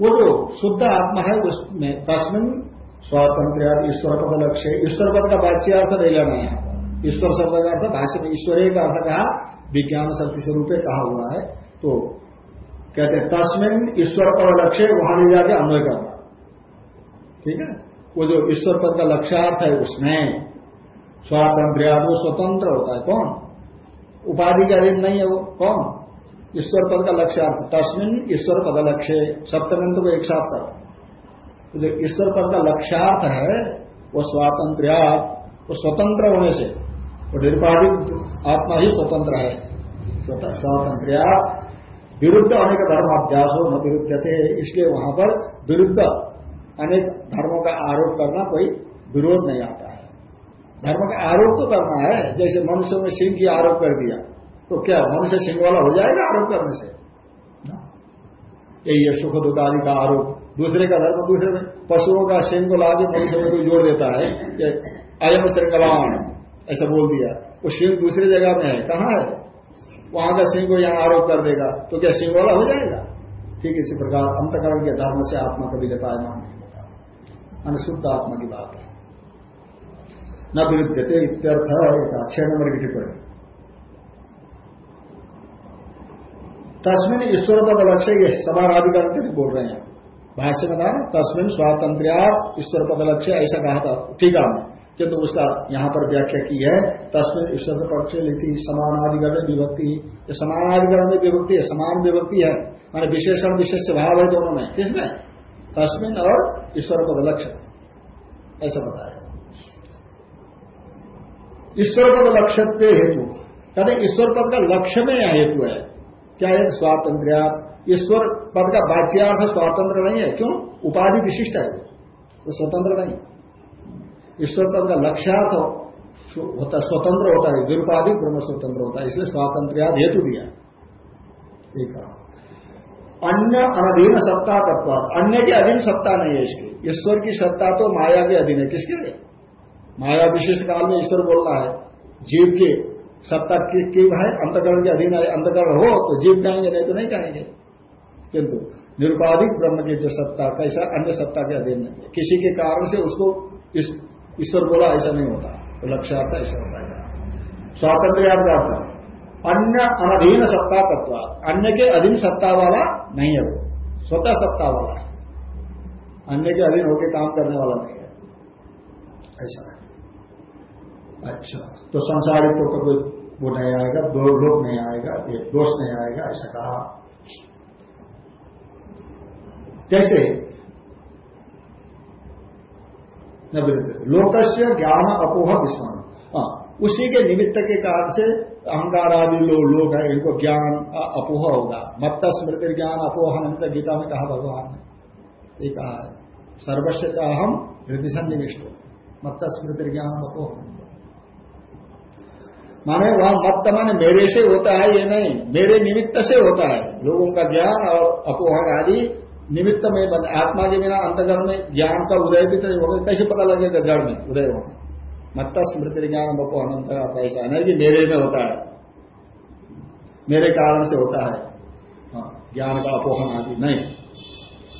वो जो शुद्ध आत्मा है, उसमें तस्मिन स्वातंत्र ईश्वर पद लक्ष्य। ईश्वर पद का अर्थ नहीं है। ईश्वर शब्द का अर्थ, भाष्य में ईश्वर का अर्थ कहा, विज्ञान शक्ति स्वरूप कहा हुआ है। तो कहते हैं, तस्मिन ईश्वर पद लक्ष्य वहाँ ले जाके अन्वय करना। ठीक है? वो जो ईश्वर पद का लक्ष्यार्थ है, उसमें स्वातंत्र वो स्वतंत्र होता है। कौन? उपाधि का नहीं है वो। कौन? ईश्वर पद का लक्ष्यार्थ। तस्मिन ईश्वर पद लक्ष्य सप्तमंत को एक साथ कर। तो जो ईश्वर पद का लक्ष्यार्थ है, वो स्वातंत्र वो स्वतंत्र होने से, वो निरुपाधिक आत्मा ही स्वतंत्र है। स्वातंत्र विरुद्ध अनेक धर्माभ्यास हो न विरुद्ध थे इसलिए वहाँ पर विरुद्ध अनेक धर्मों का आरोप करना कोई विरोध नहीं आता है। धर्म का आरोप तो करना है, जैसे मनुष्य में सिंह की आरोप कर दिया। तो क्या, मनुष्य सिंह वाला हो जाएगा आरोप करने से? यही है सुख दुख आदि का आरोप। दूसरे का धर्म दूसरे में। पशुओं का सिंह को लाके मनुष्य में कोई जोड़ देता है कि अयम श्रृंखलाण, ऐसा बोल दिया। वो सिंह दूसरी जगह में है। कहाँ है? वहाँ का सिंह को यहाँ आरोप कर देगा तो क्या सिंह वाला हो जाएगा? ठीक इसी प्रकार अंतकरण के धर्म से आत्मा कभी ले पाए नहीं होता अनुशुद्ध आत्मा की बात है। न विरुद्धते इत्यर्थ एक छह नंबर की टिप्पणी तस्मिन ईश्वर पद लक्ष्य ये समानाधिकरण के बोल रहे हैं। भाष्य में था तस्मिन स्वातंत्र ईश्वर पद लक्ष्य ऐसा कहा था, ठीक है। किंतु उसका यहाँ पर व्याख्या की है, तस्मिन ईश्वर पक्ष लीति समानाधिकरण विभक्ति। ये समानाधिकरण में विभक्ति है, समान विभक्ति है। मान विशेषण विशेष भाव है दोनों में किसमें तस्मिन और ईश्वर पद लक्ष्य ऐसा बताया। ईश्वर पद लक्ष्य हेतु कहते ईश्वर पद का लक्ष्य में यह हेतु है। क्या है? स्वातंत्र ईश्वर पद का बाच्यार्थ स्वातंत्र नहीं है। क्यों? उपाधि विशिष्ट है। वो स्वतंत्र नहीं। ईश्वर पद का लक्ष्यार्थ होता, स्वतंत्र होता है। दुरुपाधि ब्रह्म स्वतंत्र होता है। इसलिए स्वातंत्र हेतु दिया एक अन्य अनधीन सत्ता तत्व अन्य के अधीन सत्ता नहीं है इसकी। ईश्वर की सत्ता तो माया के अधीन है। किसके माया विशिष्ट काल में ईश्वर बोलना है। जीव की सत्ता की, की है अंतकरण के अधीन अंतकरण हो तो जीव कहेंगे नहीं तो नहीं कहेंगे। किंतु निरुपाधिक ब्रह्म की जो सत्ता कैसा अन्य सत्ता के अधीन नहीं है। किसी के कारण से उसको ईश्वर बोला ऐसा नहीं होता। तो लक्ष्यार्थ ऐसा होता है। स्वातंत्र अर्थ अन्य अनधीन सत्ता तत्व अन्य के अधीन सत्ता वाला नहीं है वो। स्वतः सत्ता वाला है। अन्य के अधीन होकर काम करने वाला नहीं है। ऐसा है। अच्छा तो संसारित्व का कोई वो नहीं आएगा दो लोग नहीं आएगा ये दोष नहीं आएगा ऐसा कहा। जैसे लोकस्य ज्ञान अपोह विस्मरण। हाँ उसी के निमित्त के कारण से अहंकार आदि लो, लोग है इनको ज्ञान अपोह होगा। मत्त स्मृति ज्ञान अपोह निमित्त गीता में कहा भगवान ने। ये कहा है सर्वस्व चाहम हृदय सन्निविष्ट मत्त स्मृति ज्ञान अपोह। माने वहाँ मत माने मेरे से होता है ये नहीं? मेरे निमित्त से होता है। लोगों का ज्ञान और अपोहन आदि निमित्त में आत्मा के बिना अंतगढ़ में ज्ञान का उदय भी तो होगा। कैसे पता लगेगा जड़ में? उदय होगा। मत्ता स्मृति ज्ञान अपोहन नहीं कि मेरे में होता है। मेरे कारण से होता है। हाँ, ज्ञान का अपोहन आदि नहीं।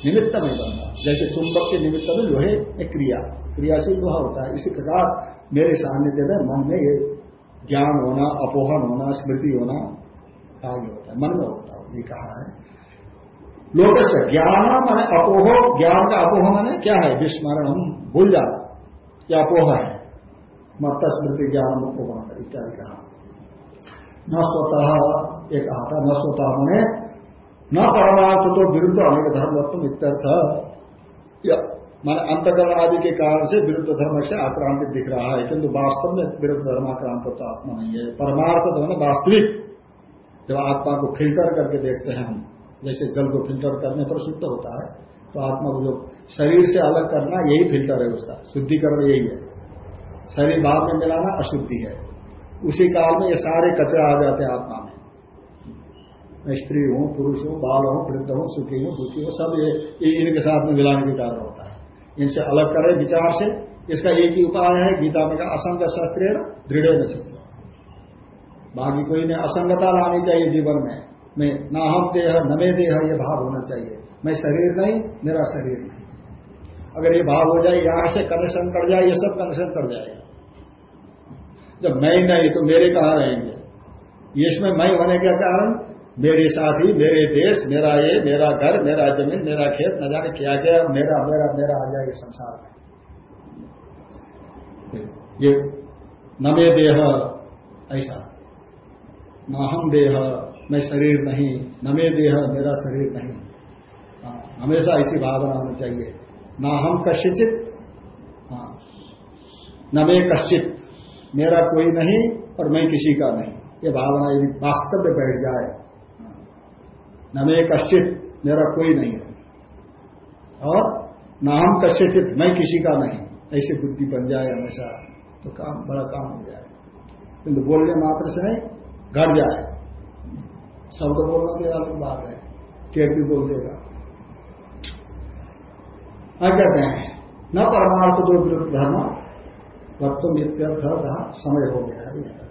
निमित्त में बनता जैसे चुंबक के निमित्त में लोहे एक क्रिया। क्रियाशील लोहा होता है। इसी प्रकार मेरे सान्निध्य में मन में ये ज्ञान होना अपोहन होना, स्मृति होना आगे होता है, मन में होता है, ये कहा है। से ज्ञान माने अपोह, ज्ञान का अपोह माने क्या है? विस्मरण हम भूल जाना क्या अपोह है। मत स्मृति, ज्ञान अपोहन इत्यादि कहा। न स्वतः, ये कहा था, न स्वतः मैंने न परमार्थ तो विरुद्ध अनेक धर्मत्व इत्यर्थ। माने अंतकरण आदि के कारण से विरुद्ध धर्म से आक्रांति दिख रहा है, किंतु वास्तव में विरुद्ध धर्माक्रांत तो आत्मा नहीं है। परमार्थ धर्म वास्तविक जब आत्मा को फ़िल्टर करके देखते हैं हम, जैसे जल को फ़िल्टर करने पर शुद्ध होता है तो आत्मा को जो शरीर से अलग करना यही फ़िल्टर है उसका। शुद्धिकरण यही है। शरीर भाव में मिलाना अशुद्धि है। उसी काल में ये सारे कचरा आ जाते हैं आत्मा में। मैं स्त्री हूँ, पुरुष हूँ, बाल हूँ, वृद्ध हूँ, सुखी हूँ, दुखी हूँ, सब ये इनके साथ में मिलाने के कारण होता है। इनसे अलग करें विचार से। इसका एक ही उपाय है, गीता में का असंग शस्त्र दृढ़ न बाकी कोई ने असंगता लानी चाहिए जीवन में। मैं, ना हम देह, न मे देह, ये भाव होना चाहिए। मैं शरीर नहीं, मेरा शरीर नहीं। अगर ये भाव हो जाए, यहाँ से कनेक्शन कट जाए, ये सब कनेक्शन कट जाएगा। जब मैं नहीं तो मेरे कहाँ रहेंगे? इसमें मैं होने के कारण मेरे साथी मेरे देश मेरा ये मेरा घर मेरा ज़मीन मेरा खेत न जाने क्या क्या मेरा मेरा मेरा आ जाएगा संसार में। ये न मे देह ऐसा। न हम देह मैं शरीर नहीं। न मे देह मेरा शरीर नहीं। हाँ, हमेशा ऐसी भावना होनी चाहिए। न हम कश्चित हाँ न मे कश्चित। मेरा कोई नहीं और मैं किसी का नहीं। ये भावना यदि वास्तव में बैठ जाए न मैं कश्चित, मेरा कोई नहीं है। और न हम कश्यचित, मैं किसी का नहीं। ऐसी बुद्धि बन जाए हमेशा तो काम, बड़ा काम हो जाए। किंतु बोलने मात्र से नहीं घट जाए। शब्द बोलना तो अलग बात है केट भी बोल देगा। क्या कहते हैं, न परमार्थ दो विरुद्ध धर्म, वक्तुम इत्यर्थ समय हो गया है।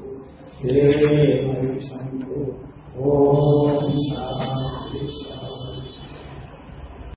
हे सन्तु ॐ शान्ति